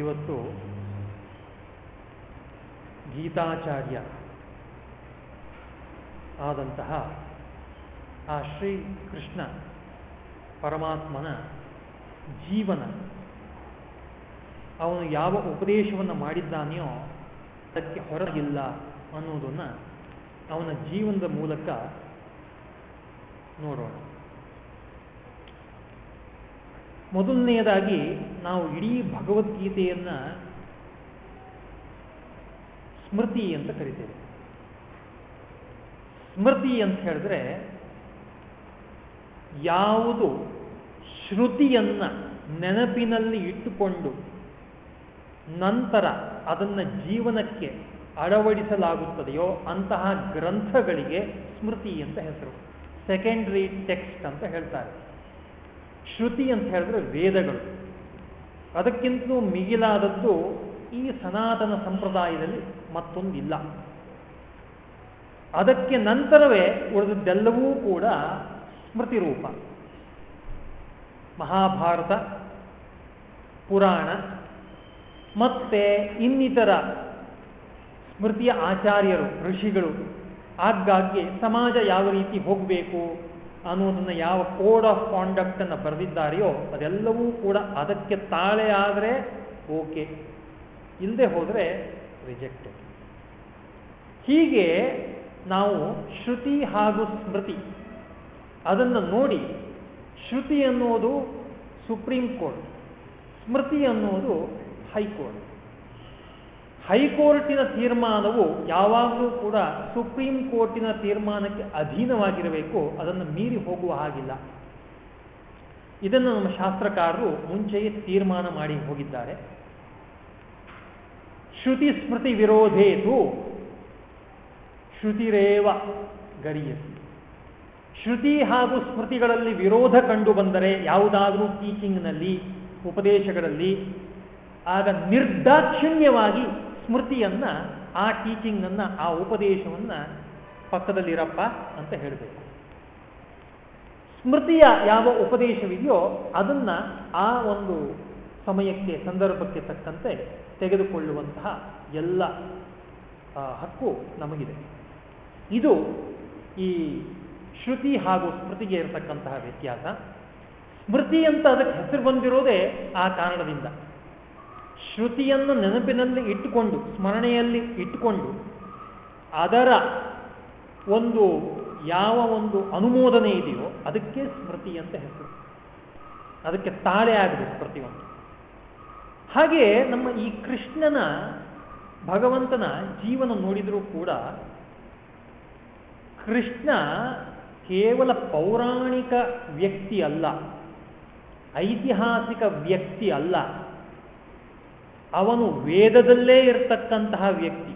ಇವತ್ತು ಗೀತಾಚಾರ್ಯ ಆದಂತಹ ಆ ಶ್ರೀ ಕೃಷ್ಣ ಪರಮಾತ್ಮನ ಜೀವನ. ಅವನು ಯಾವ ಉಪದೇಶವನ್ನು ಮಾಡಿದ್ದಾನೆಯೋ ಅದಕ್ಕೆ ಹೊರಗಿಲ್ಲ ಅನ್ನೋದನ್ನು ಅವನ ಜೀವನದ ಮೂಲಕ ನೋಡೋಣ. ಮೊದಲನೆಯದಾಗಿ ನಾವು ಇಡೀ ಭಗವದ್ಗೀತೆಯನ್ನು ಸ್ಮೃತಿ ಅಂತ ಕರಿತೇವೆ. ಸ್ಮೃತಿ ಅಂತ ಹೇಳಿದ್ರೆ ಯಾವುದು ಶ್ರುತಿಯನ್ನು ನೆನಪಿನಲ್ಲಿ ಇಟ್ಟುಕೊಂಡು ನಂತರ ಅದನ್ನು ಜೀವನಕ್ಕೆ ಅಳವಡಿಸಲಾಗುತ್ತದೆಯೋ ಅಂತಹ ಗ್ರಂಥಗಳಿಗೆ ಸ್ಮೃತಿ ಅಂತ ಹೆಸರು. ಸೆಕೆಂಡ್ರಿ ಟೆಕ್ಸ್ಟ್ ಅಂತ ಹೇಳ್ತಾರೆ. ಶ್ರುತಿ ಅಂತ ಹೇಳಿದ್ರೆ ವೇದಗಳು. ಅದಕ್ಕಿಂತಲೂ ಮಿಗಿಲಾದದ್ದು ಈ ಸನಾತನ ಸಂಪ್ರದಾಯದಲ್ಲಿ ಮತ್ತೊಂದಿಲ್ಲ. ಅದಕ್ಕೆ ನಂತರವೇ ಉಳಿದದ್ದೆಲ್ಲವೂ ಕೂಡ ಸ್ಮೃತಿ ರೂಪ ಮಹಾಭಾರತ, ಪುರಾಣ, ಮತ್ತೆ ಇನ್ನಿತರ ಸ್ಮೃತಿಯ ಆಚಾರ್ಯರು, ಋಷಿಗಳು, ಆಗಾಗ್ಗೆ ಸಮಾಜ ಯಾವ ರೀತಿ ಹೋಗಬೇಕು ಅನ್ನೋದನ್ನು ಯಾವ ಕೋಡ್ ಆಫ್ ಕಾಂಡಕ್ಟ್ ಅನ್ನು ಬರೆದಿದ್ದಾರೆಯೋ ಅದೆಲ್ಲವೂ ಕೂಡ ಅದಕ್ಕೆ ತಾಳೆ ಆದರೆ ಓಕೆ. ಇಲ್ಲದೆ ಹೋದರೆ ರಿಜೆಕ್ಟೆಡ್ ಹೀಗೆ ನಾವು ಶ್ರುತಿ ಹಾಗೂ ಸ್ಮೃತಿ ಅದನ್ನು ನೋಡಿ ಶ್ರುತಿ ಅನ್ನೋದು ಸುಪ್ರೀಂ ಕೋರ್ಟ್, ಸ್ಮೃತಿ ಅನ್ನೋದು ಹೈಕೋರ್ಟ್. ಹೈಕೋರ್ಟಿನ ತೀರ್ಮಾನವು ಯಾವಾಗಲೂ ಕೂಡ ಸುಪ್ರೀಂ ಕೋರ್ಟಿನ ತೀರ್ಮಾನಕ್ಕೆ ಅಧೀನವಾಗಿರಬೇಕು, ಅದನ್ನು ಮೀರಿ ಹೋಗುವ ಹಾಗಿಲ್ಲ. ಇದನ್ನು ನಮ್ಮ ಶಾಸ್ತ್ರಕಾರರು ಮುಂಚೆಯೇ ತೀರ್ಮಾನ ಮಾಡಿ ಹೋಗಿದ್ದಾರೆ. ಶ್ರುತಿ ಸ್ಮೃತಿ ವಿರೋಧೇತು, ಶ್ರುತಿರೇವ ಗರಿಯಸಿ ಶ್ರುತಿ ಹಾಗೂ ಸ್ಮೃತಿಗಳಲ್ಲಿ ವಿರೋಧ ಕಂಡು ಬಂದರೆ ಯಾವುದಾದ್ರೂ ಟೀಚಿಂಗ್ನಲ್ಲಿ ಉಪದೇಶಗಳಲ್ಲಿ, ಆಗ ನಿರ್ದಾಕ್ಷಿಣ್ಯವಾಗಿ ಸ್ಮೃತಿಯನ್ನ, ಆ ಟೀಚಿಂಗ್ ಟೀಚಿಂಗನ್ನು ಆ ಉಪದೇಶವನ್ನ ಪಕ್ಕದಲ್ಲಿರಪ್ಪ ಅಂತ ಹೇಳಬೇಕು. ಸ್ಮೃತಿಯ ಯಾವ ಉಪದೇಶವಿದೆಯೋ ಅದನ್ನ ಆ ಒಂದು ಸಮಯಕ್ಕೆ, ಸಂದರ್ಭಕ್ಕೆ ತಕ್ಕಂತೆ ತೆಗೆದುಕೊಳ್ಳುವಂತಹ ಎಲ್ಲ ಹಕ್ಕು ನಮಗಿದೆ. ಇದು ಈ ಶ್ರುತಿ ಹಾಗೂ ಸ್ಮೃತಿಗೆ ಇರತಕ್ಕಂತಹ ವ್ಯತ್ಯಾಸ. ಸ್ಮೃತಿ ಅಂತ ಅದಕ್ಕೆ ಹೆಸರು ಬಂದಿರೋದೇ ಆ ಕಾರಣದಿಂದ. ಶ್ರುತಿಯನ್ನು ನೆನಪಿನಲ್ಲಿ ಇಟ್ಟುಕೊಂಡು, ಸ್ಮರಣೆಯಲ್ಲಿ ಇಟ್ಟುಕೊಂಡು, ಅದರ ಒಂದು ಯಾವ ಒಂದು ಅನುಮೋದನೆ ಇದೆಯೋ ಅದಕ್ಕೆ ಸ್ಮೃತಿ ಅಂತ ಹೆಸರು. ಅದಕ್ಕೆ ತಾಳೆ ಆಗಬೇಕು ಪ್ರತಿಯೊಂದು ಹಾಗೆ ನಮ್ಮ ಈ ಕೃಷ್ಣನ, ಭಗವಂತನ ಜೀವನ ನೋಡಿದರೂ ಕೂಡ ಕೃಷ್ಣ ಕೇವಲ ಪೌರಾಣಿಕ ವ್ಯಕ್ತಿ ಅಲ್ಲ, ಐತಿಹಾಸಿಕ ವ್ಯಕ್ತಿ ಅಲ್ಲ. ಅವನು ವೇದದಲ್ಲೇ ಇರತಕ್ಕಂತಹ ವ್ಯಕ್ತಿ.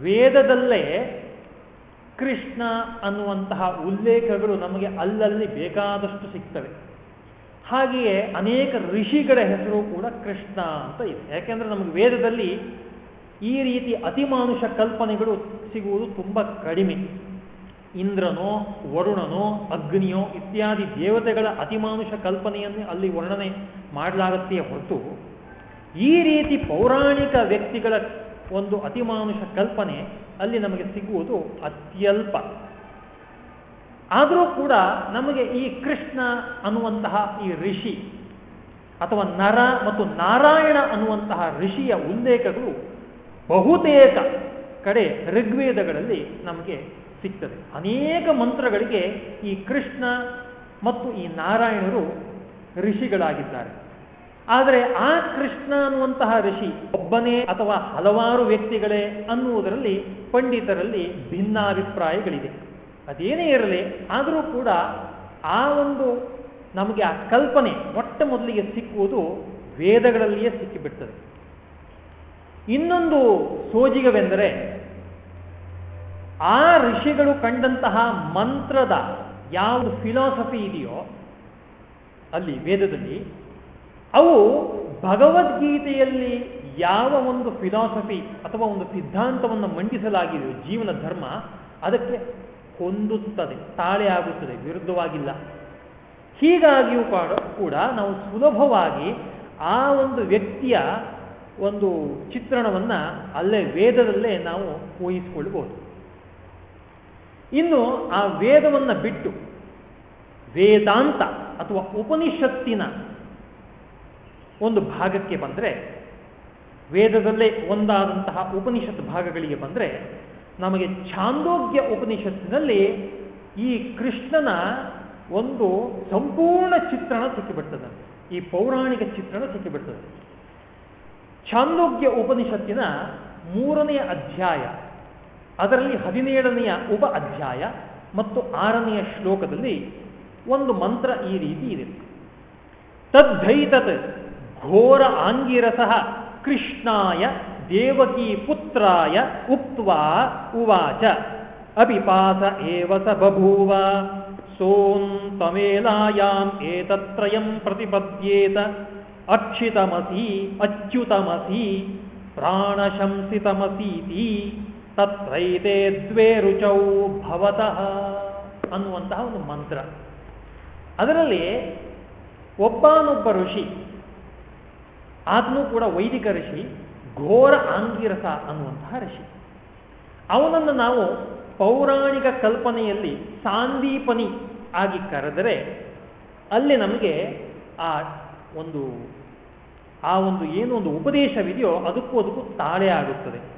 ವೇದದಲ್ಲೇ ಕೃಷ್ಣ ಅನ್ನುವಂತಹ ಉಲ್ಲೇಖಗಳು ನಮಗೆ ಅಲ್ಲಲ್ಲಿ ಬೇಕಾದಷ್ಟು ಸಿಗ್ತವೆ. ಹಾಗೆಯೇ ಅನೇಕ ಋಷಿಗಳ ಹೆಸರು ಕೂಡ ಕೃಷ್ಣ ಅಂತ ಇದೆ. ಯಾಕೆಂದ್ರೆ ನಮಗೆ ವೇದದಲ್ಲಿ ಈ ರೀತಿ ಅತಿಮಾನುಷ ಕಲ್ಪನೆಗಳು ಸಿಗುವುದು ತುಂಬ ಕಡಿಮೆ. ಇಂದ್ರನೋ, ವರುಣನೋ, ಅಗ್ನಿಯೋ ಇತ್ಯಾದಿ ದೇವತೆಗಳ ಅತಿಮಾನುಷ ಕಲ್ಪನೆಯನ್ನೇ ಅಲ್ಲಿ ವರ್ಣನೆ ಮಾಡಲಾಗುತ್ತೆಯೇ ಹೊರತು ಈ ರೀತಿ ಪೌರಾಣಿಕ ವ್ಯಕ್ತಿಗಳ ಒಂದು ಅತಿಮಾನುಷ ಕಲ್ಪನೆ ಅಲ್ಲಿ ನಮಗೆ ಸಿಗುವುದು ಅತ್ಯಲ್ಪ. ಆದರೂ ಕೂಡ ನಮಗೆ ಈ ಕೃಷ್ಣ ಅನ್ನುವಂತಹ ಈ ಋಷಿ ಅಥವಾ ನರ ಮತ್ತು ನಾರಾಯಣ ಅನ್ನುವಂತಹ ಋಷಿಯ ಉಲ್ಲೇಖಗಳು ಬಹುತೇಕ ಕಡೆ ಋಗ್ವೇದಗಳಲ್ಲಿ ನಮಗೆ ಸಿಗ್ತದೆ. ಅನೇಕ ಮಂತ್ರಗಳಿಗೆ ಈ ಕೃಷ್ಣ ಮತ್ತು ಈ ನಾರಾಯಣರು ಋಷಿಗಳಾಗಿದ್ದಾರೆ. ಆದರೆ ಆ ಕೃಷ್ಣ ಅನ್ನುವಂತಹ ಋಷಿ ಒಬ್ಬನೇ ಅಥವಾ ಹಲವಾರು ವ್ಯಕ್ತಿಗಳೇ ಅನ್ನುವುದರಲ್ಲಿ ಪಂಡಿತರಲ್ಲಿ ಭಿನ್ನಾಭಿಪ್ರಾಯಗಳಿದೆ ಅದೇನೇ ಇರಲಿ, ಆದರೂ ಕೂಡ ಆ ಒಂದು ನಮಗೆ ಆ ಕಲ್ಪನೆ ಮೊಟ್ಟ ಮೊದಲಿಗೆ ಸಿಕ್ಕುವುದು ವೇದಗಳಲ್ಲಿಯೇ ಸಿಕ್ಕಿಬಿಡ್ತದೆ. ಇನ್ನೊಂದು ಸೋಜಿಗವೆಂದರೆ, ಆ ಋಷಿಗಳು ಕಂಡಂತಹ ಮಂತ್ರದ ಯಾವ ಫಿಲಾಸಫಿ ಇದೆಯೋ ಅಲ್ಲಿ ವೇದದಲ್ಲಿ ಅವು ಭಗವದ್ಗೀತೆಯಲ್ಲಿ ಯಾವ ಒಂದು ಫಿಲಾಸಫಿ ಅಥವಾ ಒಂದು ಸಿದ್ಧಾಂತವನ್ನು ಮಂಡಿಸಲಾಗಿದೆಯೋ ಜೀವನ ಧರ್ಮ, ಅದಕ್ಕೆ ಹೊಂದುತ್ತದೆ, ತಾಳೆ ಆಗುತ್ತದೆ, ವಿರುದ್ಧವಾಗಿಲ್ಲ. ಹೀಗಾಗಿಯೂ ಕೂಡ ನಾವು ಸುಲಭವಾಗಿ ಆ ಒಂದು ವ್ಯಕ್ತಿಯ ಒಂದು ಚಿತ್ರಣವನ್ನ ಅಲ್ಲೇ ವೇದದಲ್ಲೇ ನಾವು ಊಹಿಸಿಕೊಳ್ಳಬಹುದು. ಇನ್ನು ಆ ವೇದವನ್ನು ಬಿಟ್ಟು ವೇದಾಂತ ಅಥವಾ ಉಪನಿಷತ್ತಿನ ಒಂದು ಭಾಗಕ್ಕೆ ಬಂದರೆ, ವೇದದಲ್ಲೇ ಒಂದಾದಂತಹ ಉಪನಿಷತ್ ಭಾಗಗಳಿಗೆ ಬಂದರೆ, ನಮಗೆ ಛಾಂದೋಗ್ಯ ಉಪನಿಷತ್ತಿನಲ್ಲಿ ಈ ಕೃಷ್ಣನ ಒಂದು ಸಂಪೂರ್ಣ ಚಿತ್ರಣ ಸಿಕ್ಕಿಬಿಡ್ತದೆ. ಈ ಪೌರಾಣಿಕ ಚಿತ್ರಣ ಸಿಕ್ಕಿಬಿಡ್ತದೆ. ಛಾಂದೋಗ್ಯ ಉಪನಿಷತ್ತಿನ ಮೂರನೆಯ ಅಧ್ಯಾಯ, ಅದರಲ್ಲಿ ಹದಿನೇಳನೆಯ ಉಪ ಅಧ್ಯಾಯ ಮತ್ತು ಆರನೆಯ ಶ್ಲೋಕದಲ್ಲಿ ಒಂದು ಮಂತ್ರ ಈ ರೀತಿ ಇದೆ. ತದ್ಧೈತತ್ ಘೋರ ಆಂಗಿರಸಃ ಕೃಷ್ಣಾಯ ದೇವಕಿ ಪುತ್ರಾಯ ಉಕ್ವಾ ಉವಾಚ. ಅಪಿಪಾಸ ಏವ ಸ ಬಭೂವ. ಸೋಂ ತಮೇಲಾಯಾಂ ಏತತ್ರಯಂ ಪ್ರತಿಪದ್ಯೇತ. ಅಕ್ಷಿತಮಸಿ ಅಚ್ಯುತಮಸಿ ಪ್ರಾಣಶಂಸಿತಮಸೀತಿ. ತತ್ರೈತೆ ದ್ವೇ ರುಚೌ ಭವತಃ ಅನ್ನುವಂತಹ ಒಂದು ಮಂತ್ರ. ಅದರಲ್ಲಿ ಒಬ್ಬನೊಬ್ಬ ಋಷಿ ಆತನು ಕೂಡ ವೈದಿಕ ಋಷಿ ಘೋರ ಆಂಗಿರಸ ಅನ್ನುವಂತಹ ಋಷಿ. ಅವನನ್ನು ನಾವು ಪೌರಾಣಿಕ ಕಲ್ಪನೆಯಲ್ಲಿ ಸಾಂದೀಪನಿ ಆಗಿ ಕರೆದರೆ ಅಲ್ಲಿ ನಮಗೆ ಆ ಒಂದು ಆ ಒಂದು ಏನು ಒಂದು ಉಪದೇಶವಿದೆಯೋ ಅದಕ್ಕೂ ಅದಕ್ಕೂ ತಾಳೆ ಆಗುತ್ತದೆ.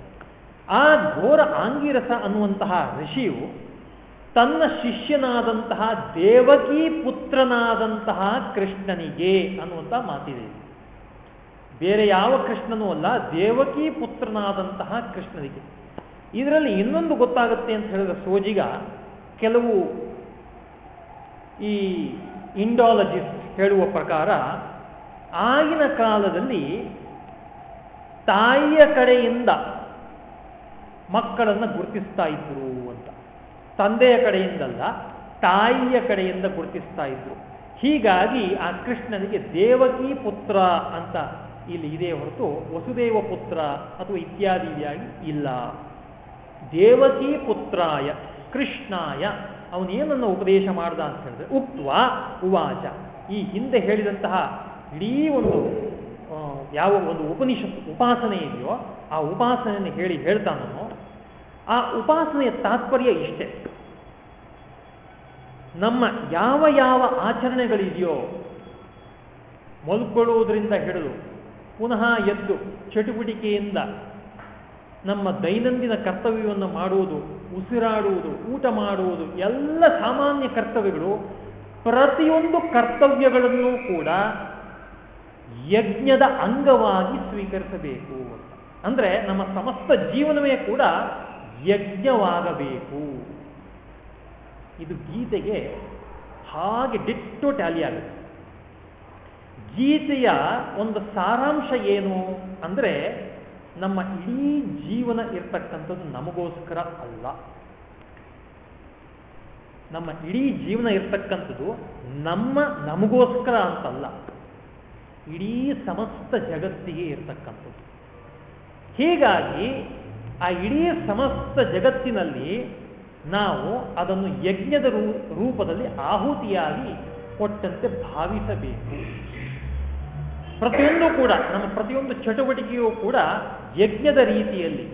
ಆ ಘೋರ ಆಂಗಿರಸ ಅನ್ನುವಂತಹ ಋಷಿಯು ತನ್ನ ಶಿಷ್ಯನಾದಂತಹ ದೇವಕಿ ಪುತ್ರನಾದಂತಹ ಕೃಷ್ಣನಿಗೆ ಅನ್ನುವಂತಹ ಮಾತಿದೆ. ಬೇರೆ ಯಾವ ಕೃಷ್ಣನೂ ಅಲ್ಲ, ದೇವಕಿ ಪುತ್ರನಾದಂತಹ ಕೃಷ್ಣನಿಗೆ. ಇದರಲ್ಲಿ ಇನ್ನೊಂದು ಗೊತ್ತಾಗುತ್ತೆ ಅಂತ ಹೇಳಿದ್ರೆ ಸೋಜಿಗ ಕೆಲವು ಈ ಇಂಡಾಲಜಿಸ್ಟ್ ಹೇಳುವ ಪ್ರಕಾರ ಆಗಿನ ಕಾಲದಲ್ಲಿ ತಾಯಿಯ ಕಡೆಯಿಂದ ಮಕ್ಕಳನ್ನು ಗುರುತಿಸ್ತಾ ಇದ್ರು ಅಂತ. ತಂದೆಯ ಕಡೆಯಿಂದಲ್ಲ, ತಾಯಿಯ ಕಡೆಯಿಂದ ಗುರುತಿಸ್ತಾ ಇದ್ರು. ಹೀಗಾಗಿ ಆ ಕೃಷ್ಣನಿಗೆ ದೇವಕಿ ಪುತ್ರ ಅಂತ ಇಲ್ಲಿ ಇದೆ ಹೊರತು ವಸುದೇವ ಪುತ್ರ ಅಥವಾ ಇತ್ಯಾದಿಯಾಗಿ ಇಲ್ಲ. ದೇವಕಿ ಪುತ್ರಾಯ ಕೃಷ್ಣಾಯ ಅವನೇನನ್ನು ಉಪದೇಶ ಮಾಡ್ದ ಅಂತ ಹೇಳಿದ್ರೆ, ಉಕ್ತ್ವ ಉವಾಚ. ಈ ಹಿಂದೆ ಹೇಳಿದಂತಹ ಇಡೀ ಒಂದು ಯಾವ ಒಂದು ಉಪನಿಷತ್ ಉಪಾಸನೆ ಇದೆಯೋ, ಆ ಉಪಾಸನೆಯನ್ನು ಹೇಳಿ ಹೇಳ್ತಾನೋ, ಆ ಉಪಾಸನೆಯ ತಾತ್ಪರ್ಯ ಇಷ್ಟೇ. ನಮ್ಮ ಯಾವ ಯಾವ ಆಚರಣೆಗಳಿದೆಯೋ, ಮಲ್ಕೊಳ್ಳುವುದರಿಂದ ಹಿಡಿದು ಪುನಃ ಎದ್ದು ಚಟುವಟಿಕೆಯಿಂದ ನಮ್ಮ ದೈನಂದಿನ ಕರ್ತವ್ಯವನ್ನು ಮಾಡುವುದು, ಉಸಿರಾಡುವುದು, ಊಟ ಮಾಡುವುದು, ಎಲ್ಲ ಸಾಮಾನ್ಯ ಕರ್ತವ್ಯಗಳು ಪ್ರತಿಯೊಂದು ಕರ್ತವ್ಯಗಳನ್ನು ಕೂಡ ಯಜ್ಞದ ಅಂಗವಾಗಿ ಸ್ವೀಕರಿಸಬೇಕು ಅಂದ್ರೆ ನಮ್ಮ ಸಮಸ್ತ ಜೀವನವೇ ಕೂಡ ಯಜ್ಞವಾಗಬೇಕು. ಇದು ಗೀತೆಗೆ ಹಾಗೆ ಡಿಟ್ಟು ಟ್ಯಾಲಿ ಆಗುತ್ತೆ. ಗೀತೆಯ ಒಂದು ಸಾರಾಂಶ ಏನು ಅಂದ್ರೆ ನಮ್ಮ ಇಡೀ ಜೀವನ ಇರ್ತಕ್ಕಂಥದ್ದು ನಮಗೋಸ್ಕರ ಅಲ್ಲ. ನಮ್ಮ ಇಡೀ ಜೀವನ ಇರ್ತಕ್ಕಂಥದ್ದು ನಮ್ಮ ನಮಗೋಸ್ಕರ ಅಂತಲ್ಲ. ಇಡೀ ಸಮಸ್ತ ಜಗತ್ತಿಗೆ ಇರ್ತಕ್ಕಂಥದ್ದು. ಹೀಗಾಗಿ ಆ ಇಡೀ ಸಮಸ್ತ ಜಗತ್ತಿನಲ್ಲಿ ನಾವು ಅದನ್ನು ಯಜ್ಞದ ರೂಪದಲ್ಲಿ ಆಹುತಿಯಾಗಿ ಕೊಟ್ಟಂತೆ ಭಾವಿಸಬೇಕು. ಪ್ರತಿಯೊಂದು ಕೂಡ, ನಮ್ಮ ಪ್ರತಿಯೊಂದು ಚಟುವಟಿಕೆಯೂ ಕೂಡ ಯಜ್ಞದ ರೀತಿಯಲ್ಲಿ.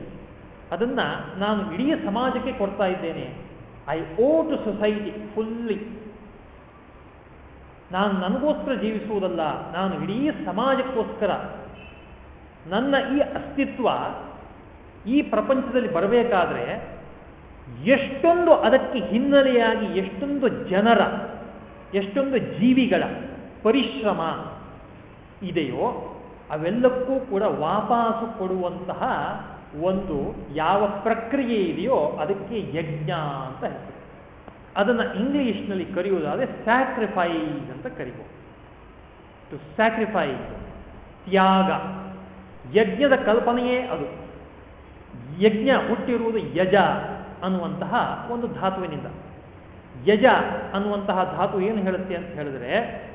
ಅದನ್ನ ನಾನು ಇಡೀ ಸಮಾಜಕ್ಕೆ ಕೊಡ್ತಾ ಇದ್ದೇನೆ. I owe to society fully ನಾನು ನನಗೋಸ್ಕರ ಜೀವಿಸುವುದಲ್ಲ, ನಾನು ಇಡೀ ಸಮಾಜಕ್ಕೋಸ್ಕರ. ನನ್ನ ಈ ಅಸ್ತಿತ್ವ ಈ ಪ್ರಪಂಚದಲ್ಲಿ ಬರಬೇಕಾದ್ರೆ ಎಷ್ಟೊಂದು ಅದಕ್ಕೆ ಹಿನ್ನೆಲೆಯಾಗಿ ಎಷ್ಟೊಂದು ಜನರ, ಎಷ್ಟೊಂದು ಜೀವಿಗಳ ಪರಿಶ್ರಮ ಇದೆಯೋ ಅವೆಲ್ಲಕ್ಕೂ ಕೂಡ ವಾಪಾಸು ಕೊಡುವಂತಹ ಒಂದು ಯಾವ ಪ್ರಕ್ರಿಯೆ ಇದೆಯೋ ಅದಕ್ಕೆ ಯಜ್ಞ ಅಂತ ಹೇಳ್ತಾರೆ ಅದನ್ನು ಇಂಗ್ಲಿಷ್ನಲ್ಲಿ ಕರೆಯುವುದಾದ್ರೆ ಸ್ಯಾಕ್ರಿಫೈಸ್ ಅಂತ ಕರಿಬೋದು. ಟು ಸ್ಯಾಕ್ರಿಫೈಸ್ ತ್ಯಾಗ. ಯಜ್ಞದ ಕಲ್ಪನೆಯೇ ಅದು. ಯಜ್ಞ ಹುಟ್ಟಿರುವುದು ಯಜ ಅನ್ನುವಂತಹ ಒಂದು ಧಾತುವಿನಿಂದ. ಯಜ ಅನ್ನುವಂತಹ ಧಾತು ಏನು ಹೇಳುತ್ತೆ ಅಂತ ಹೇಳಿದ್ರೆ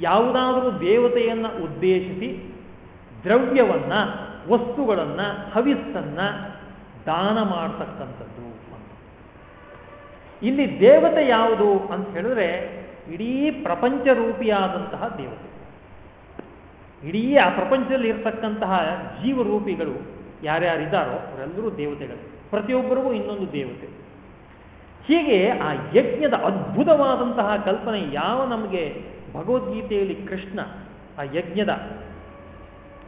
ಯಾವುದಾದರೂ ದೇವತೆಯನ್ನು ಉದ್ದೇಶಿಸಿ ದ್ರವ್ಯವನ್ನ, ವಸ್ತುಗಳನ್ನ, ಹವಿಸ್ಸನ್ನ ದಾನ ಮಾಡತಕ್ಕಂಥದ್ದು ಇಲ್ಲಿ ದೇವತೆ ಯಾವುದು ಅಂತ ಹೇಳಿದ್ರೆ ಇಡೀ ಪ್ರಪಂಚ ರೂಪಿಯಾದಂತಹ ದೇವತೆ. ಇಡೀ ಆ ಪ್ರಪಂಚದಲ್ಲಿ ಇರತಕ್ಕಂತಹ ಜೀವರೂಪಿಗಳು ಯಾರ್ಯಾರಿದ್ದಾರೋ ಅವರೆಲ್ಲರೂ ದೇವತೆಗಳು. ಪ್ರತಿಯೊಬ್ಬರಿಗೂ ಇನ್ನೊಂದು ದೇವತೆ. ಹೀಗೆ ಆ ಯಜ್ಞದ ಅದ್ಭುತವಾದಂತಹ ಕಲ್ಪನೆ ಯಾವ ನಮಗೆ ಭಗವದ್ಗೀತೆಯಲ್ಲಿ ಕೃಷ್ಣ, ಆ ಯಜ್ಞದ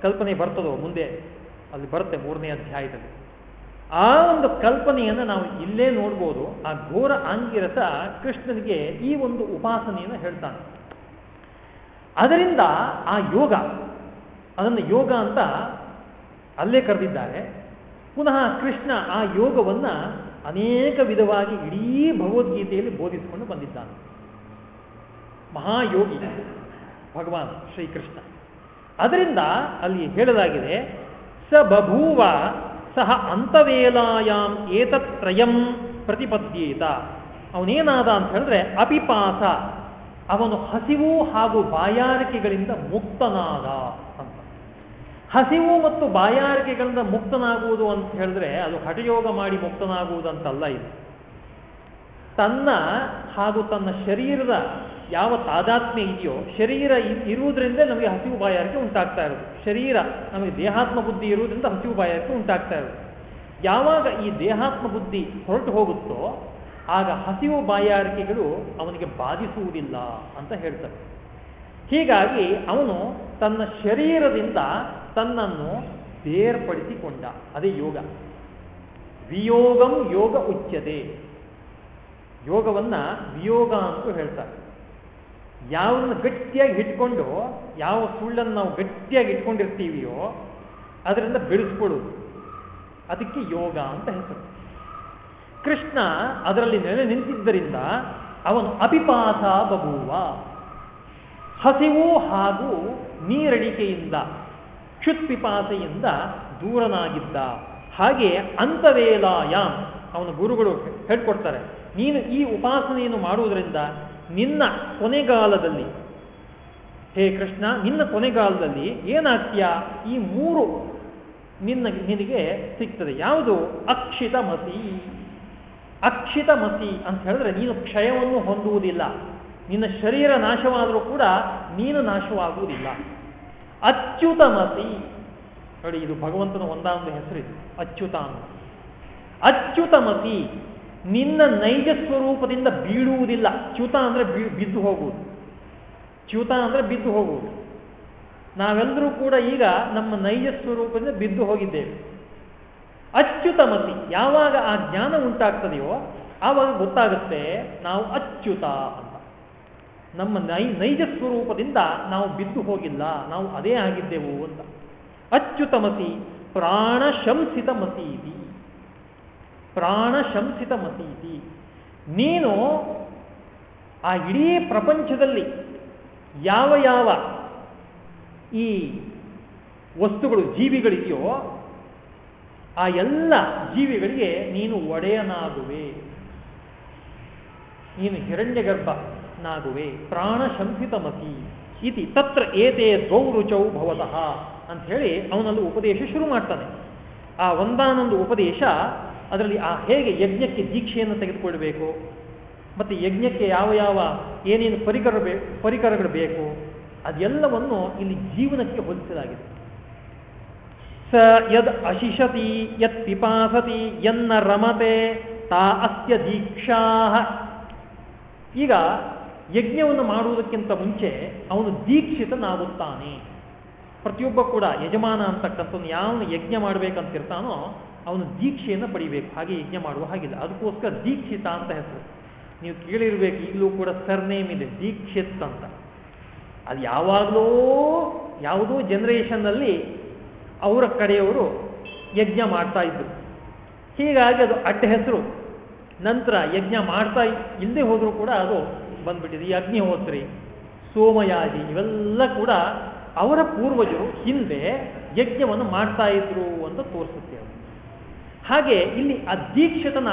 ಕಲ್ಪನೆ ಬರ್ತದೋ ಮುಂದೆ, ಅಲ್ಲಿ ಬರುತ್ತೆ ಮೂರನೇ ಅಧ್ಯಾಯದಲ್ಲಿ. ಆ ಒಂದು ಕಲ್ಪನೆಯನ್ನು ನಾವು ಇಲ್ಲೇ ನೋಡ್ಬೋದು. ಆ ಘೋರ ಆಂಗಿರತ ಕೃಷ್ಣನಿಗೆ ಈ ಒಂದು ಉಪಾಸನೆಯನ್ನು ಹೇಳ್ತಾನೆ. ಅದರಿಂದ ಆ ಯೋಗ, ಅದನ್ನು ಯೋಗ ಅಂತ ಅಲ್ಲೇ ಕರೆದಿದ್ದಾರೆ. ಪುನಃ ಕೃಷ್ಣ ಆ ಯೋಗವನ್ನು ಅನೇಕ ವಿಧವಾಗಿ ಇಡೀ ಭಗವದ್ಗೀತೆಯಲ್ಲಿ ಬೋಧಿಸಿಕೊಂಡು ಬಂದಿದ್ದಾನೆ. ಮಹಾಯೋಗಿ ಭಗವಾನ್ ಶ್ರೀಕೃಷ್ಣ. ಅದರಿಂದ ಅಲ್ಲಿ ಹೇಳಲಾಗಿದೆ, ಸ ಬಭೂವ ಸಹ ಅಂತವೇಲಾಯಾಮ್ ಏತತ್ರಯಂ ಪ್ರತಿಪದ್ಯೇತ. ಅವನೇನಾದ ಅಂತ ಹೇಳಿದ್ರೆ, ಅಪಿಪಾಸ, ಅವನು ಹಸಿವು ಹಾಗೂ ಬಾಯಾರಿಕೆಗಳಿಂದ ಮುಕ್ತನಾದ ಅಂತ. ಹಸಿವು ಮತ್ತು ಬಾಯಾರಿಕೆಗಳಿಂದ ಮುಕ್ತನಾಗುವುದು ಅಂತ ಹೇಳಿದ್ರೆ, ಅದು ಹಠಯೋಗ ಮಾಡಿ ಮುಕ್ತನಾಗುವುದಂತಲ್ಲ ಇದು. ತನ್ನ ಹಾಗೂ ತನ್ನ ಶರೀರದ ಯಾವ ತಾದಾತ್ಮ್ಯ ಇದೆಯೋ ಶರೀರ ಇರುವುದರಿಂದ ನಮಗೆ ಹಸಿವು ಬಾಯಾರಿಕೆ ಉಂಟಾಗ್ತಾ ಇರೋದು ಶರೀರ ನಮಗೆ ದೇಹಾತ್ಮ ಬುದ್ಧಿ ಇರುವುದರಿಂದ ಹಸಿವು ಬಾಯಾರಿಕೆ ಉಂಟಾಗ್ತಾ ಇರೋದು ಯಾವಾಗ ಈ ದೇಹಾತ್ಮ ಬುದ್ಧಿ ಹೊರಟು ಹೋಗುತ್ತೋ ಆಗ ಹಸಿವು ಬಾಯಾರಿಕೆಗಳು ಅವನಿಗೆ ಬಾಧಿಸುವುದಿಲ್ಲ ಅಂತ ಹೇಳ್ತಾರೆ. ಹೀಗಾಗಿ ಅವನು ತನ್ನ ಶರೀರದಿಂದ ತನ್ನನ್ನು ಬೇರ್ಪಡಿಸಿಕೊಂಡ. ಅದೇ ಯೋಗ. ವಿಯೋಗಂ ಯೋಗ ಉಚ್ಚತೆ ಯೋಗವನ್ನ ವಿಯೋಗ ಅಂತೂ ಹೇಳ್ತಾರೆ. ಯಾವುದನ್ನು ಗಟ್ಟಿಯಾಗಿ ಇಟ್ಕೊಂಡು, ಯಾವ ಸುಳ್ಳನ್ನು ನಾವು ಗಟ್ಟಿಯಾಗಿ ಇಟ್ಕೊಂಡಿರ್ತೀವಿಯೋ, ಅದರಿಂದ ಬೆಳೆಸ್ಕೊಳ್ಳೋದು ಅದಕ್ಕೆ ಯೋಗ ಅಂತ ಹೆಸರು. ಕೃಷ್ಣ ಅದರಲ್ಲಿ ನೆಲೆ ನಿಂತಿದ್ದರಿಂದ ಅವನು ಅಪಿಪಾಸ ಬಬುವ ಹಸಿವು ಹಾಗೂ ನೀರಡಿಕೆಯಿಂದ ಕ್ಷುತ್ಪಿಪಾಸೆಯಿಂದ ದೂರನಾಗಿದ್ದ. ಹಾಗೆ ಅಂತವೇಲಾಯಾಮ್, ಅವನ ಗುರುಗಳು ಹೇಳ್ಕೊಡ್ತಾರೆ, ನೀನು ಈ ಉಪಾಸನೆಯನ್ನು ಮಾಡುವುದರಿಂದ ನಿನ್ನ ಕೊನೆಗಾಲದಲ್ಲಿ. ಹೇ ಕೃಷ್ಣ, ನಿನ್ನ ಕೊನೆಗಾಲದಲ್ಲಿ ಏನಾಗ್ತೀಯಾ? ಈ ಮೂರು ನಿನ್ನ ನಿನಗೆ ಸಿಗ್ತದೆ. ಯಾವುದು? ಅಕ್ಷಿತ ಮಸಿ ಅಕ್ಷಿತ ಮಸಿ ಅಂತ ಹೇಳಿದ್ರೆ ನೀನು ಕ್ಷಯವನ್ನು ಹೊಂದುವುದಿಲ್ಲ. ನಿನ್ನ ಶರೀರ ನಾಶವಾದರೂ ಕೂಡ ನೀನು ನಾಶವಾಗುವುದಿಲ್ಲ. ಅಚ್ಯುತ ಮತಿ ನೋಡಿ, ಇದು ಭಗವಂತನ ಒಂದಾಒಂದು ಹೆಸರಿದೆ. ಅಚ್ಯುತ ಅಂತ. ಅಚ್ಯುತ ಮಸಿ ನಿನ್ನ ನೈಜ ಸ್ವರೂಪದಿಂದ ಬೀಳುವುದಿಲ್ಲ. ಚ್ಯುತ ಅಂದ್ರೆ ಬಿದ್ದು ಹೋಗುವುದು. ಚ್ಯುತ ಅಂದ್ರೆ ಬಿದ್ದು ಹೋಗುವುದು. ನಾವೆಲ್ಲರೂ ಕೂಡ ಈಗ ನಮ್ಮ ನೈಜ ಸ್ವರೂಪದಿಂದ ಬಿದ್ದು ಹೋಗಿದ್ದೇವೆ. ಅಚ್ಯುತಮತಿ, ಯಾವಾಗ ಆ ಜ್ಞಾನ ಉಂಟಾಗ್ತದೆಯೋ ಆವಾಗ ಗೊತ್ತಾಗುತ್ತೆ ನಾವು ಅಚ್ಯುತ ಅಂತ. ನಮ್ಮ ನೈ, ನೈಜ ಸ್ವರೂಪದಿಂದ ನಾವು ಬಿದ್ದು ಹೋಗಿಲ್ಲ, ನಾವು ಅದೇ ಆಗಿದ್ದೆವು ಅಂತ. ಅಚ್ಯುತಮತಿ ಪ್ರಾಣ ಶಂಸಿತ ಮತೀತಿ ಪ್ರಾಣ ಶಂಸಿತ ಮತೀತಿ ನೀನು ಆ ಇಡೀ ಪ್ರಪಂಚದಲ್ಲಿ ಯಾವ ಯಾವ ಈ ವಸ್ತುಗಳು, ಜೀವಿಗಳಿದೆಯೋ ಆ ಎಲ್ಲ ಜೀವಿಗಳಿಗೆ ನೀನು ಒಡೆಯನಾಗುವೆ. ನೀನು ಹಿರಣ್ಯ ಗರ್ಭನಾಗುವೆ ಪ್ರಾಣ ಶಂಸಿತ ಮತಿ ಇತಿ ತತ್ರ ಏತೆ ದ್ವೌ ರುಚೌ ಭವತಃ ಅಂತ ಹೇಳಿ ಅವನಲ್ಲಿ ಉಪದೇಶ ಶುರು ಮಾಡ್ತಾನೆ. ಆ ಒಂದಾನೊಂದು ಉಪದೇಶ ಅದರಲ್ಲಿ ಆ ಹೇಗೆ ಯಜ್ಞಕ್ಕೆ ದೀಕ್ಷೆಯನ್ನು ತೆಗೆದುಕೊಳ್ಬೇಕು ಮತ್ತು ಯಜ್ಞಕ್ಕೆ ಯಾವ ಯಾವ ಏನೇನು ಪರಿಕರ ಪರಿಕರಗಳು ಬೇಕು, ಅದೆಲ್ಲವನ್ನು ಇಲ್ಲಿ ಜೀವನಕ್ಕೆ ಹೋಲಿಸಲಾಗಿದೆ ಸ ಯದ್ ಅಶಿಷತಿ, ಯತ್ ಪಿಪಾಸತಿ, ಎನ್ನ ರಮತೆ, ತಾ ಅಸ್ಯ ದೀಕ್ಷಾ. ಈಗ ಯಜ್ಞವನ್ನು ಮಾಡುವುದಕ್ಕಿಂತ ಮುಂಚೆ ಅವನು ದೀಕ್ಷಿತನಾಗುತ್ತಾನೆ. ಪ್ರತಿಯೊಬ್ಬ ಕೂಡ ಯಜಮಾನ ಅಂತಕ್ಕಂಥ ಯಾವನು ಯಜ್ಞ ಮಾಡಬೇಕಂತಿರ್ತಾನೋ ಅವನು ದೀಕ್ಷೆಯನ್ನು ಪಡಿಬೇಕು ಹಾಗೆ ಯಜ್ಞ ಮಾಡುವ ಹಾಗಿಲ್ಲ. ಅದಕ್ಕೋಸ್ಕರ ದೀಕ್ಷಿತ ಅಂತ ಹೆಸರು. ನೀವು ಕೇಳಿರ್ಬೇಕು, ಈಗಲೂ ಕೂಡ ಸರ್ನೇಮ್ ಇದೆ, ದೀಕ್ಷಿತ್ ಅಂತ. ಅದು ಯಾವಾಗಲೂ ಯಾವುದೋ ಜನರೇಷನ್ನಲ್ಲಿ ಅವರ ಕಡೆಯವರು ಯಜ್ಞ ಮಾಡ್ತಾ ಇದ್ರು. ಹೀಗಾಗಿ ಅದು ಅಟ್ಟ ಹೆಸರು. ನಂತರ ಯಜ್ಞ ಮಾಡ್ತಾ ಇಲ್ಲದೆ ಹೋದರೂ ಕೂಡ ಅದು ಬಂದ್ಬಿಟ್ಟಿದೆ. ಈ ಅಗ್ನಿಹೋತ್ರಿ ಸೋಮಯಾಜಿ ಇವೆಲ್ಲ ಕೂಡ ಅವರ ಪೂರ್ವಜರು ಹಿಂದೆ ಯಜ್ಞವನ್ನು ಮಾಡ್ತಾ ಇದ್ರು ಅಂತ ತೋರಿಸುತ್ತೇವೆ ಹಾಗೆ ಇಲ್ಲಿ ಅಧೀಕ್ಷತನ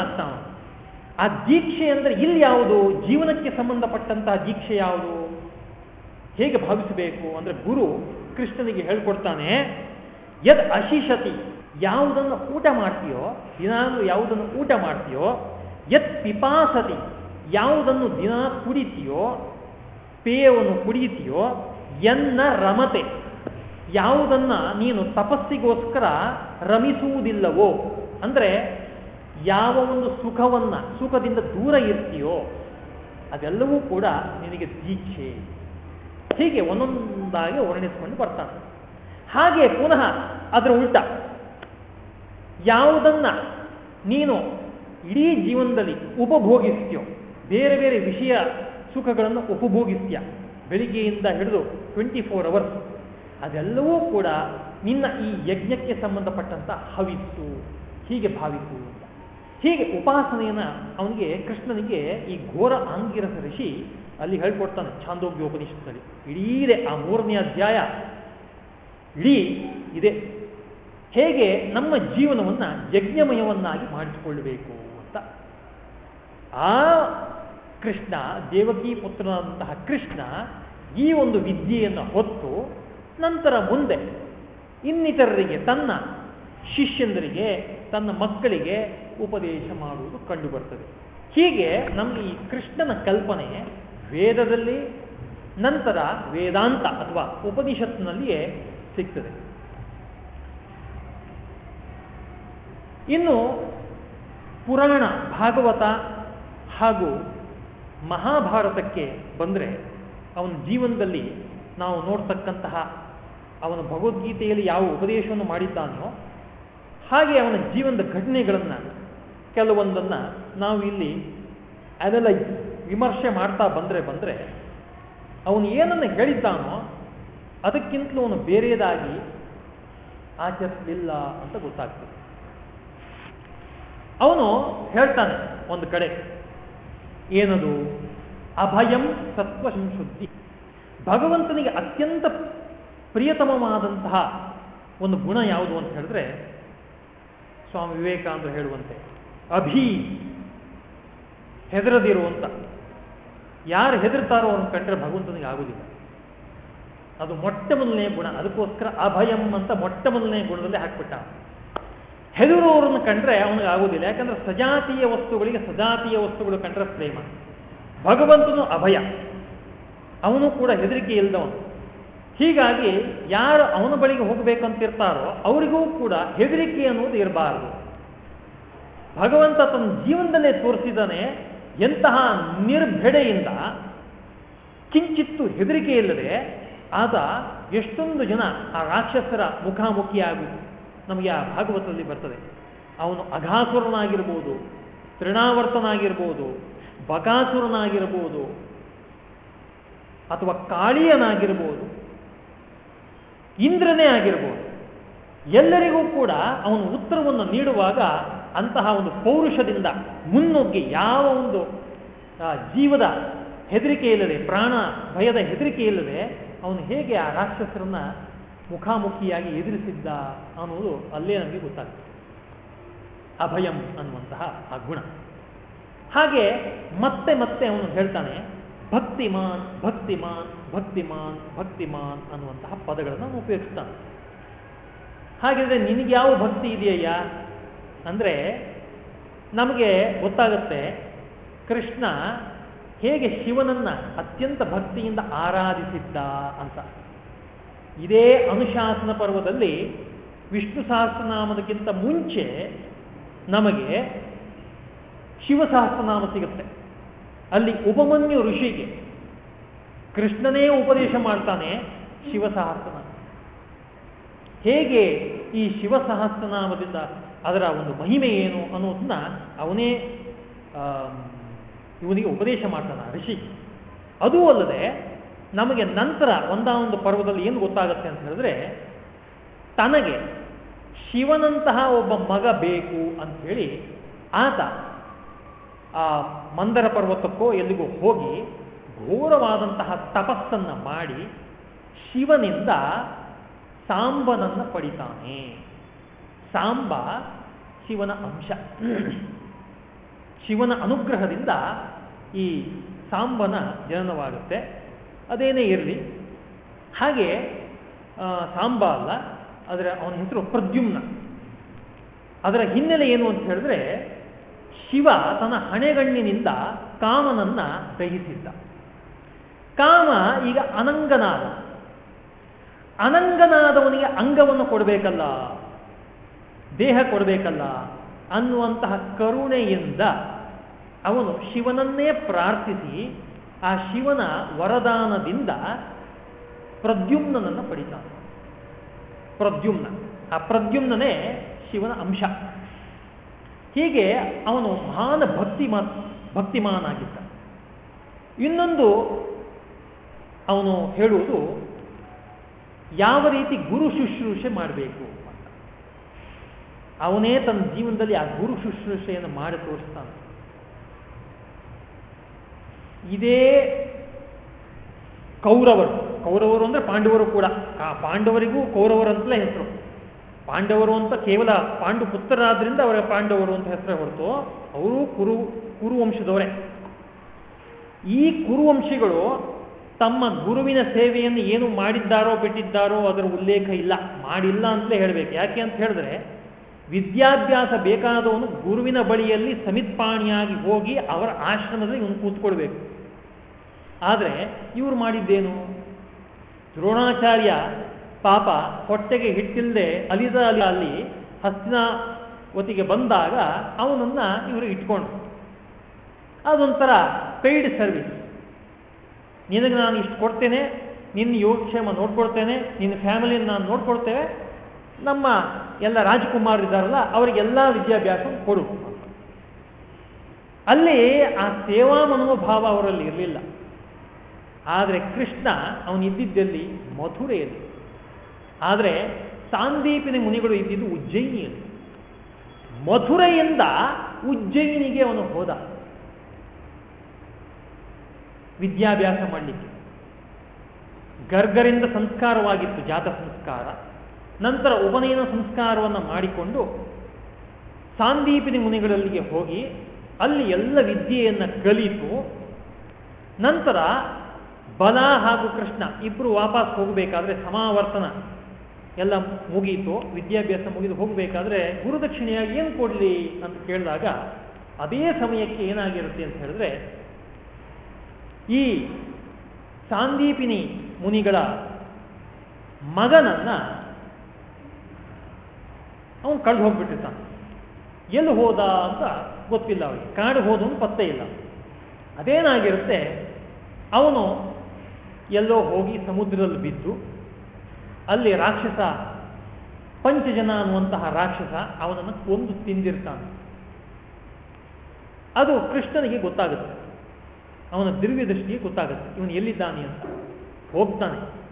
ಆ ದೀಕ್ಷೆ ಅಂದ್ರೆ ಇಲ್ಲಿ ಯಾವುದು? ಜೀವನಕ್ಕೆ ಸಂಬಂಧಪಟ್ಟಂತಹ ದೀಕ್ಷೆ ಯಾವುದು? ಹೇಗೆ ಭಾವಿಸಬೇಕು? ಅಂದ್ರೆ ಗುರು ಕೃಷ್ಣನಿಗೆ ಹೇಳ್ಕೊಡ್ತಾನೆ, ಯದ್ ಅಶಿಷತಿ, ಯಾವುದನ್ನು ಊಟ ಮಾಡ್ತೀಯೋ ದಿನಾನು ಯಾವುದನ್ನು ಊಟ ಮಾಡ್ತೀಯೋ, ಯತ್ ಪಿಪಾಸತಿ, ಯಾವುದನ್ನು ದಿನ ಕುಡಿತೀಯೋ ಪೇಯವನ್ನು ಕುಡಿಯುತ್ತೀಯೋ ಎನ್ನ ರಮತೆ, ಯಾವುದನ್ನ ನೀನು ತಪಸ್ಸಿಗೋಸ್ಕರ ರಮಿಸುವುದಿಲ್ಲವೋ ಅಂದ್ರೆ ಯಾವ ಒಂದು ಸುಖವನ್ನ, ಸುಖದಿಂದ ದೂರ ಇರ್ತೀಯೋ ಅದೆಲ್ಲವೂ ಕೂಡ ನಿನಗೆ ದೀಕ್ಷೆ. ಹೀಗೆ ಒಂದೊಂದಾಗಿ ವರ್ಣಿಸ್ಕೊಂಡು ಬರ್ತಾನೆ. ಹಾಗೆ ಪುನಃ ಅದರ ಉಲ್ಟ, ಯಾವುದನ್ನ ನೀನು ಇಡೀ ಜೀವನದಲ್ಲಿ ಉಪಭೋಗಿಸ್ತೀಯೋ, ಬೇರೆ ಬೇರೆ ವಿಷಯ ಸುಖಗಳನ್ನು ಉಪಭೋಗಿಸ್ತೀಯ, ಬೆಳಿಗ್ಗೆಯಿಂದ ಹಿಡಿದು ಟ್ವೆಂಟಿ ಫೋರ್ ಅವರ್ಸ್ ಅದೆಲ್ಲವೂ ಕೂಡ ನಿನ್ನ ಈ ಯಜ್ಞಕ್ಕೆ ಸಂಬಂಧಪಟ್ಟಂತ ಹವಿಸ್ಸು. ಹೀಗೆ ಭಾವಿಸು ಅಂತ ಹೀಗೆ ಉಪಾಸನೆಯನ್ನ ಅವನಿಗೆ, ಕೃಷ್ಣನಿಗೆ ಈ ಘೋರ ಆಂಗಿರಸ ಋಷಿ ಅಲ್ಲಿ ಹೇಳ್ಕೊಡ್ತಾನೆ ಛಾಂದೋಗ್ಯೋಪನಿಷತ್ತಲ್ಲಿ ಇಡೀ ಆ ಮೂರನೇ ಅಧ್ಯಾಯ. ಇಡೀ ಇದೆ. ಹೇಗೆ ನಮ್ಮ ಜೀವನವನ್ನ ಯಜ್ಞಮಯವನ್ನಾಗಿ ಮಾಡಿಸಿಕೊಳ್ಳಬೇಕು ಅಂತ. ಆ ಕೃಷ್ಣ, ದೇವಕಿ ಪುತ್ರನಾದಂತಹ ಕೃಷ್ಣ ಈ ಒಂದು ವಿದ್ಯೆಯನ್ನು ಹೊತ್ತು ನಂತರ ಮುಂದೆ ಇನ್ನಿತರರಿಗೆ ತನ್ನ ಶಿಷ್ಯಂದರಿಗೆ, ತನ್ನ ಮಕ್ಕಳಿಗೆ ಉಪದೇಶ ಮಾಡುವುದು ಕಂಡು ಬರ್ತದೆ ಹೀಗೆ ನಮಗೆ ಈ ಕೃಷ್ಣನ ಕಲ್ಪನೆ ವೇದದಲ್ಲಿ, ನಂತರ ವೇದಾಂತ ಅಥವಾ ಉಪನಿಷತ್ನಲ್ಲಿಯೇ ಸಿಗ್ತದೆ. ಇನ್ನು ಪುರಾಣ, ಭಾಗವತ ಹಾಗೂ ಮಹಾಭಾರತಕ್ಕೆ ಬಂದರೆ ಅವನ ಜೀವನದಲ್ಲಿ ನಾವು ನೋಡ್ತಕ್ಕಂತಹ ಅವನು ಭಗವದ್ಗೀತೆಯಲ್ಲಿ ಯಾವ ಉಪದೇಶವನ್ನು ಮಾಡಿದ್ದಾನೋ ಹಾಗೆ ಅವನ ಜೀವನದ ಘಟನೆಗಳನ್ನು ಕೆಲವೊಂದನ್ನು ನಾವು ಇಲ್ಲಿ ಅನಲೈಸ್ ವಿಮರ್ಶೆ ಮಾಡ್ತಾ ಬಂದರೆ ಬಂದರೆ, ಅವನು ಏನನ್ನು ಹೇಳಿದ್ದಾನೋ ಅದಕ್ಕಿಂತಲೂ ಅವನು ಬೇರೆಯದಾಗಿ ಆಚರಿಸಲಿಲ್ಲ ಅಂತ ಗೊತ್ತಾಗ್ತದೆ. ಅವನು ಹೇಳ್ತಾನೆ ಒಂದು ಕಡೆ, ಏನದು? ಅಭಯಂ ಸತ್ವ ಸಂಶುದ್ಧಿ ಭಗವಂತನಿಗೆ ಅತ್ಯಂತ ಪ್ರಿಯತಮವಾದಂತಹ ಒಂದು ಗುಣ ಯಾವುದು ಅಂತ ಹೇಳಿದ್ರೆ ಸ್ವಾಮಿ ವಿವೇಕಾನಂದ ಹೇಳುವಂತೆ, ಅಭಿ ಹೆದರದಿರುವಂತ ಯಾರು ಹೆದರ್ತಾರೋ ಅವ್ರನ್ನ ಕಂಡ್ರೆ ಭಗವಂತನಿಗೆ ಆಗುದಿಲ್ಲ. ಅದು ಮೊಟ್ಟ ಮೊದಲನೇ ಗುಣ, ಅದಕ್ಕೋಸ್ಕರ ಅಭಯಂ ಅಂತ ಮೊಟ್ಟ ಮೊದಲನೇ ಗುಣದಲ್ಲಿ ಹಾಕ್ಬಿಟ್ಟ. ಹೆದರುವವರನ್ನು ಕಂಡ್ರೆ ಅವನಿಗೆ ಆಗುದಿಲ್ಲ, ಯಾಕಂದ್ರೆ ಸಜಾತೀಯ ವಸ್ತುಗಳಿಗೆ ಸಜಾತೀಯ ವಸ್ತುಗಳು ಕಂಡ್ರೆ ಪ್ರೇಮ. ಭಗವಂತನು ಅಭಯ. ಅವನು ಕೂಡ ಹೆದರಿಕೆ ಇಲ್ಲದವನು ಹೀಗಾಗಿ ಯಾರು ಅವನ ಬಳಿಗೆ ಹೋಗಬೇಕಂತಿರ್ತಾರೋ ಅವರಿಗೂ ಕೂಡ ಹೆದರಿಕೆ ಅನ್ನುವುದು ಇರಬಾರದು. ಭಗವಂತ ತನ್ನ ಜೀವನದಲ್ಲೇ ತೋರಿಸಿದಾನೆ ಎಂತಹ ನಿರ್ಭೆಡೆಯಿಂದ ಕಿಂಚಿತ್ತು ಹೆದರಿಕೆ ಇಲ್ಲದೆ ಆತ ಎಷ್ಟೊಂದು ಜನ ಆ ರಾಕ್ಷಸರ ಮುಖಾಮುಖಿಯಾಗಿ ನಮಗೆ ಆ ಭಾಗವತದಲ್ಲಿ ಬರ್ತದೆ. ಅವನು ಅಘಾಸುರನಾಗಿರ್ಬೋದು, ತೃಣಾವರ್ತನಾಗಿರ್ಬೋದು, ಬಕಾಸುರನಾಗಿರ್ಬೋದು ಅಥವಾ ಕಾಳಿಯನಾಗಿರ್ಬೋದು ಇಂದ್ರನೇ ಆಗಿರ್ಬೋದು. ಎಲ್ಲರಿಗೂ ಕೂಡ ಅವನು ಉತ್ತರವನ್ನು ನೀಡುವಾಗ ಅಂತಹ ಒಂದು ಪೌರುಷದಿಂದ ಮುನ್ನುಗ್ಗಿ ಯಾವ ಒಂದು ಜೀವದ ಹೆದರಿಕೆ ಇಲ್ಲದೆ, ಪ್ರಾಣ ಭಯದ ಹೆದರಿಕೆ ಇಲ್ಲದೆ ಅವನು ಹೇಗೆ ಆ ರಾಕ್ಷಸರನ್ನ ಮುಖಾಮುಖಿಯಾಗಿ ಎದುರಿಸಿದ್ದ ಅನ್ನೋದು ಅಲ್ಲೇ ನಮಗೆ ಗೊತ್ತಾಗ್ತದೆ ಅಭಯಂ ಅನ್ನುವಂತಹ ಆ ಗುಣ. ಹಾಗೆ ಮತ್ತೆ ಮತ್ತೆ ಅವನು ಹೇಳ್ತಾನೆ ಭಕ್ತಿಮಾನ್ ಭಕ್ತಿಮಾನ್ ಭಕ್ತಿಮಾನ್ ಭಕ್ತಿಮಾನ್ ಅನ್ನುವಂತಹ ಪದಗಳನ್ನು ಅವನು ಉಪಯೋಗಿಸ್ತಾನೆ ಹಾಗಿದ್ರೆ ನಿನಗೆ ಯಾವ ಭಕ್ತಿ ಇದೆಯಯ್ಯ? ಅಂದರೆ ನಮಗೆ ಗೊತ್ತಾಗುತ್ತೆ ಕೃಷ್ಣ ಹೇಗೆ ಶಿವನನ್ನ ಅತ್ಯಂತ ಭಕ್ತಿಯಿಂದ ಆರಾಧಿಸಿದ್ದ ಅಂತ. ಇದೇ ಅನುಶಾಸನ ಪರ್ವದಲ್ಲಿ ವಿಷ್ಣು ಸಹಸ್ರನಾಮದಕ್ಕಿಂತ ಮುಂಚೆ ನಮಗೆ ಶಿವ ಸಹಸ್ರನಾಮ ಸಿಗುತ್ತೆ. ಅಲ್ಲಿ ಉಪಮನ್ಯು ಋಷಿಗೆ ಕೃಷ್ಣನೇ ಉಪದೇಶ ಮಾಡ್ತಾನೆ ಶಿವ ಸಹಸ್ರನಾಮ ಹೇಗೆ ಈ ಶಿವ ಸಹಸ್ರನಾಮದಿಂದ ಅದರ ಒಂದು ಮಹಿಮೆ ಏನು ಅನ್ನೋದನ್ನ ಅವನೇ ಇವನಿಗೆ ಉಪದೇಶ ಮಾಡ್ತಾನೆ ಋಷಿ. ಅದೂ ಅಲ್ಲದೆ ನಮಗೆ ನಂತರ ಒಂದಾನೊಂದು ಪರ್ವದಲ್ಲಿ ಏನು ಗೊತ್ತಾಗುತ್ತೆ ಅಂತ ಹೇಳಿದ್ರೆ ತನಗೆ ಶಿವನಂತಹ ಒಬ್ಬ ಮಗ ಬೇಕು ಅಂತ ಹೇಳಿ ಆತ ಆ ಮಂದರ ಪರ್ವತಕ್ಕೋ ಎಲ್ಲಿಗೋ ಹೋಗಿ ಘೋರವಾದಂತಹ ತಪಸ್ಸನ್ನ ಮಾಡಿ ಶಿವನಿಂದ ಸಾಂಬನನ್ನ ಪಡಿತಾನೆ. ಸಾಂಬ ಶಿವನ ಅಂಶ. ಶಿವನ ಅನುಗ್ರಹದಿಂದ ಈ ಸಾಂಬನ ಜನನವಾಗುತ್ತೆ. ಅದೇನೇ ಇರಲಿ. ಹಾಗೆ ಸಾಂಬ ಅಲ್ಲ ಆದರೆ ಅವನ ಹೆಸರು ಪ್ರದ್ಯುಮ್ನ. ಅದರ ಹಿನ್ನೆಲೆ ಏನು ಅಂತ ಹೇಳಿದ್ರೆ ಶಿವ ತನ್ನ ಹಣೆಗಣ್ಣಿನಿಂದ ಕಾಮನನ್ನ ದಹಿಸಿದ್ದ ಕಾಮ ಈಗ ಅನಂಗನಾದ. ಅನಂಗನಾದವನಿಗೆ ಅಂಗವನ್ನು ಕೊಡಬೇಕಲ್ಲ, ದೇಹ ಕೊಡಬೇಕಲ್ಲ ಅನ್ನುವಂತಹ ಕರುಣೆಯಿಂದ ಅವನು ಶಿವನನ್ನೇ ಪ್ರಾರ್ಥಿಸಿ ಆ ಶಿವನ ವರದಾನದಿಂದ ಪ್ರದ್ಯುಮ್ನನ್ನು ಪಡಿತಾನೆ. ಪ್ರದ್ಯುಮ್ನ, ಆ ಪ್ರದ್ಯುಮ್ನೇ ಶಿವನ ಅಂಶ. ಹೀಗೆ ಅವನು ಮಹಾನ್ ಭಕ್ತಿ ಭಕ್ತಿಮಾನಾಗಿದ್ದ. ಇನ್ನೊಂದು ಅವನು ಹೇಳುವುದು, ಯಾವ ರೀತಿ ಗುರು ಶುಶ್ರೂಷೆ ಮಾಡಬೇಕು ಅಂತ. ಅವನೇ ತನ್ನ ಜೀವನದಲ್ಲಿ ಆ ಗುರು ಶುಶ್ರೂಷೆಯನ್ನು ಮಾಡಿ ತೋರಿಸ್ತಾನೆ. ಇದೇ ಕೌರವರು. ಕೌರವರು ಅಂದ್ರೆ ಪಾಂಡವರು ಕೂಡ. ಆ ಪಾಂಡವರಿಗೂ ಕೌರವರಂತಲೇ ಹೆಸರು. ಪಾಂಡವರು ಅಂತ ಕೇವಲ ಪಾಂಡು ಪುತ್ರರಾದ್ರಿಂದ ಅವರ ಪಾಂಡವರು ಅಂತ ಹೆಸರು ಹೊರತು ಅವರು ಕುರು ಕುರುವಂಶದವರೇ. ಈ ಕುರುವಂಶಿಗಳು ತಮ್ಮ ಗುರುವಿನ ಸೇವೆಯನ್ನು ಏನು ಮಾಡಿದ್ದಾರೋ ಬಿಟ್ಟಿದ್ದಾರೋ ಅದರ ಉಲ್ಲೇಖ ಇಲ್ಲ. ಮಾಡಿಲ್ಲ ಅಂತಲೇ ಹೇಳಬೇಕು. ಯಾಕೆ ಅಂತ ಹೇಳಿದ್ರೆ ವಿದ್ಯಾಭ್ಯಾಸ ಬೇಕಾದವನು ಗುರುವಿನ ಬಳಿಯಲ್ಲಿ ಸಮಿತ್ಪಾಣಿಯಾಗಿ ಹೋಗಿ ಅವರ ಆಶ್ರಮದಲ್ಲಿ ಇವನು ಕೂತ್ಕೊಳ್ಬೇಕು. ಆದರೆ ಇವರು ಮಾಡಿದ್ದೇನು? ದ್ರೋಣಾಚಾರ್ಯ ಪಾಪ ಹೊಟ್ಟೆಗೆ ಹಿಟ್ಟಿಲ್ಲದೆ ಅಲಿದ ಅಲಿ ಅಲ್ಲಿ ಒತ್ತಿಗೆ ಬಂದಾಗ ಅವನನ್ನ ಇವರು ಇಟ್ಕೊಂಡು ಅದೊಂಥರ ಪೇಯ್ಡ್ ಸರ್ವಿಸ್. ನಿನಗೆ ನಾನು ಇಷ್ಟು ಕೊಡ್ತೇನೆ, ನಿನ್ನ ಯೋಗಕ್ಷೇಮ ನೋಡ್ಕೊಡ್ತೇನೆ ನಿನ್ನ ಫ್ಯಾಮಿಲಿಯನ್ನು ನಾನು ನೋಡ್ಕೊಳ್ತೇವೆ, ನಮ್ಮ ಎಲ್ಲ ರಾಜಕುಮಾರಿದ್ದಾರಲ್ಲ ಅವರಿಗೆಲ್ಲ ವಿದ್ಯಾಭ್ಯಾಸ ಕೊಡು. ಅಲ್ಲಿ ಆ ಸೇವಾ ಮನೋಭಾವ ಅವರಲ್ಲಿ ಇರಲಿಲ್ಲ. ಆದರೆ ಕೃಷ್ಣ ಅವನಿದ್ದಿದ್ದಲ್ಲಿ ಮಥುರೆಯಲ್ಲಿ ಆದರೆ ಸಾಂದೀಪಿನ ಮುನಿಗಳು ಇದ್ದಿದ್ದು ಉಜ್ಜಯಿನಿಯಲ್ಲಿ ಮಥುರೆಯಿಂದ ಉಜ್ಜಯಿನಿಗೆ ಅವನು ಹೋದ. ವಿದ್ಯಾಭ್ಯಾಸ ಮಾಡಲಿಕ್ಕೆ. ಗರ್ಗರಿಂದ ಸಂಸ್ಕಾರವಾಗಿತ್ತು ಜಾತ ಸಂಸ್ಕಾರ. ನಂತರ ಉಪನಯನ ಸಂಸ್ಕಾರವನ್ನು ಮಾಡಿಕೊಂಡು ಸಾಂದೀಪಿನಿ ಮುನಿಗಳಲ್ಲಿಗೆ ಹೋಗಿ ಅಲ್ಲಿ ಎಲ್ಲ ವಿದ್ಯೆಯನ್ನು ಕಲಿತು. ನಂತರ ಬಲ ಹಾಗೂ ಕೃಷ್ಣ ಇಬ್ಬರು ವಾಪಸ್ ಹೋಗಬೇಕಾದ್ರೆ ಸಮಾವರ್ತನ. ಎಲ್ಲ ಮುಗೀತು, ವಿದ್ಯಾಭ್ಯಾಸ ಮುಗಿದು ಹೋಗಬೇಕಾದ್ರೆ ಗುರುದಕ್ಷಿಣೆಯಾಗಿ ಏನು ಕೊಡಲಿ ಅಂತ ಕೇಳಿದಾಗ ಅದೇ ಸಮಯಕ್ಕೆ ಏನಾಗಿರುತ್ತೆ ಅಂತ ಹೇಳಿದ್ರೆ ಈ ಸಾಂದೀಪಿನಿ ಮುನಿಗಳ ಮಗನನ್ನ ಅವನು ಕಳೆದು ಹೋಗ್ಬಿಟ್ಟಿರ್ತಾನೆ. ಎಲ್ಲಿ ಹೋದ ಅಂತ ಗೊತ್ತಿಲ್ಲ ಅವನಿಗೆ. ಕಾಡು ಹೋದನು ಪತ್ತೆ ಇಲ್ಲ. ಅದೇನಾಗಿರುತ್ತೆ, ಅವನು ಎಲ್ಲೋ ಹೋಗಿ ಸಮುದ್ರದಲ್ಲಿ ಬಿದ್ದು ಅಲ್ಲಿ ರಾಕ್ಷಸ, ಪಂಚಜನ ಅನ್ನುವಂತಹ ರಾಕ್ಷಸ ಅವನನ್ನು ಕೊಂದು ತಿಂದಿರ್ತಾನೆ. ಅದು ಕೃಷ್ಣನಿಗೆ ಗೊತ್ತಾಗುತ್ತೆ. ಅವನ ದಿವ್ಯ ದೃಷ್ಟಿಗೆ ಗೊತ್ತಾಗುತ್ತೆ. ಇವನು ಎಲ್ಲಿದ್ದಾನೆ ಅಂತ. ಹೋಗ್ತಾನೆ.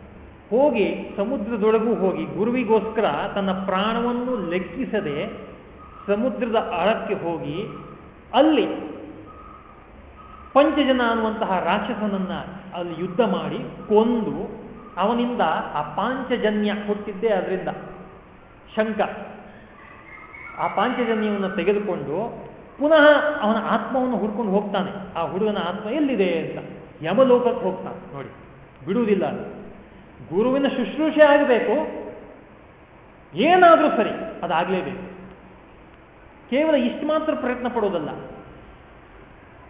ಹೋಗಿ ಸಮುದ್ರದೊಳಗೂ ಹೋಗಿ ಗುರುವಿಗೋಸ್ಕರ ತನ್ನ ಪ್ರಾಣವನ್ನು ಲೆಕ್ಕಿಸದೆ ಸಮುದ್ರದ ಆಳಕ್ಕೆ ಹೋಗಿ ಅಲ್ಲಿ ಪಂಚಜನ ಅನ್ನುವಂತಹ ರಾಕ್ಷಸನನ್ನ ಅಲ್ಲಿ ಯುದ್ಧ ಮಾಡಿ ಕೊಂದು ಅವನಿಂದ ಆ ಪಾಂಚಜನ್ಯ ಹುಟ್ಟಿದ್ದೇ ಅದರಿಂದ ಶಂಕ. ಆ ಪಾಂಚಜನ್ಯವನ್ನು ತೆಗೆದುಕೊಂಡು ಪುನಃ ಅವನ ಆತ್ಮವನ್ನು ಹುಡ್ಕೊಂಡು ಹೋಗ್ತಾನೆ. ಆ ಹುಡುಗನ ಆತ್ಮ ಎಲ್ಲಿದೆ ಅಂತ ಯಮಲೋಕಕ್ಕೆ ಹೋಗ್ತಾನೆ. ನೋಡಿ, ಬಿಡುವುದಿಲ್ಲ ಅದು. ಗುರುವಿನ ಶುಶ್ರೂಷೆ ಆಗಬೇಕು. ಏನಾದರೂ ಸರಿ, ಅದಾಗಲೇಬೇಕು. ಕೇವಲ ಇಷ್ಟು ಮಾತ್ರ ಪ್ರಯತ್ನ ಪಡೋದಲ್ಲ.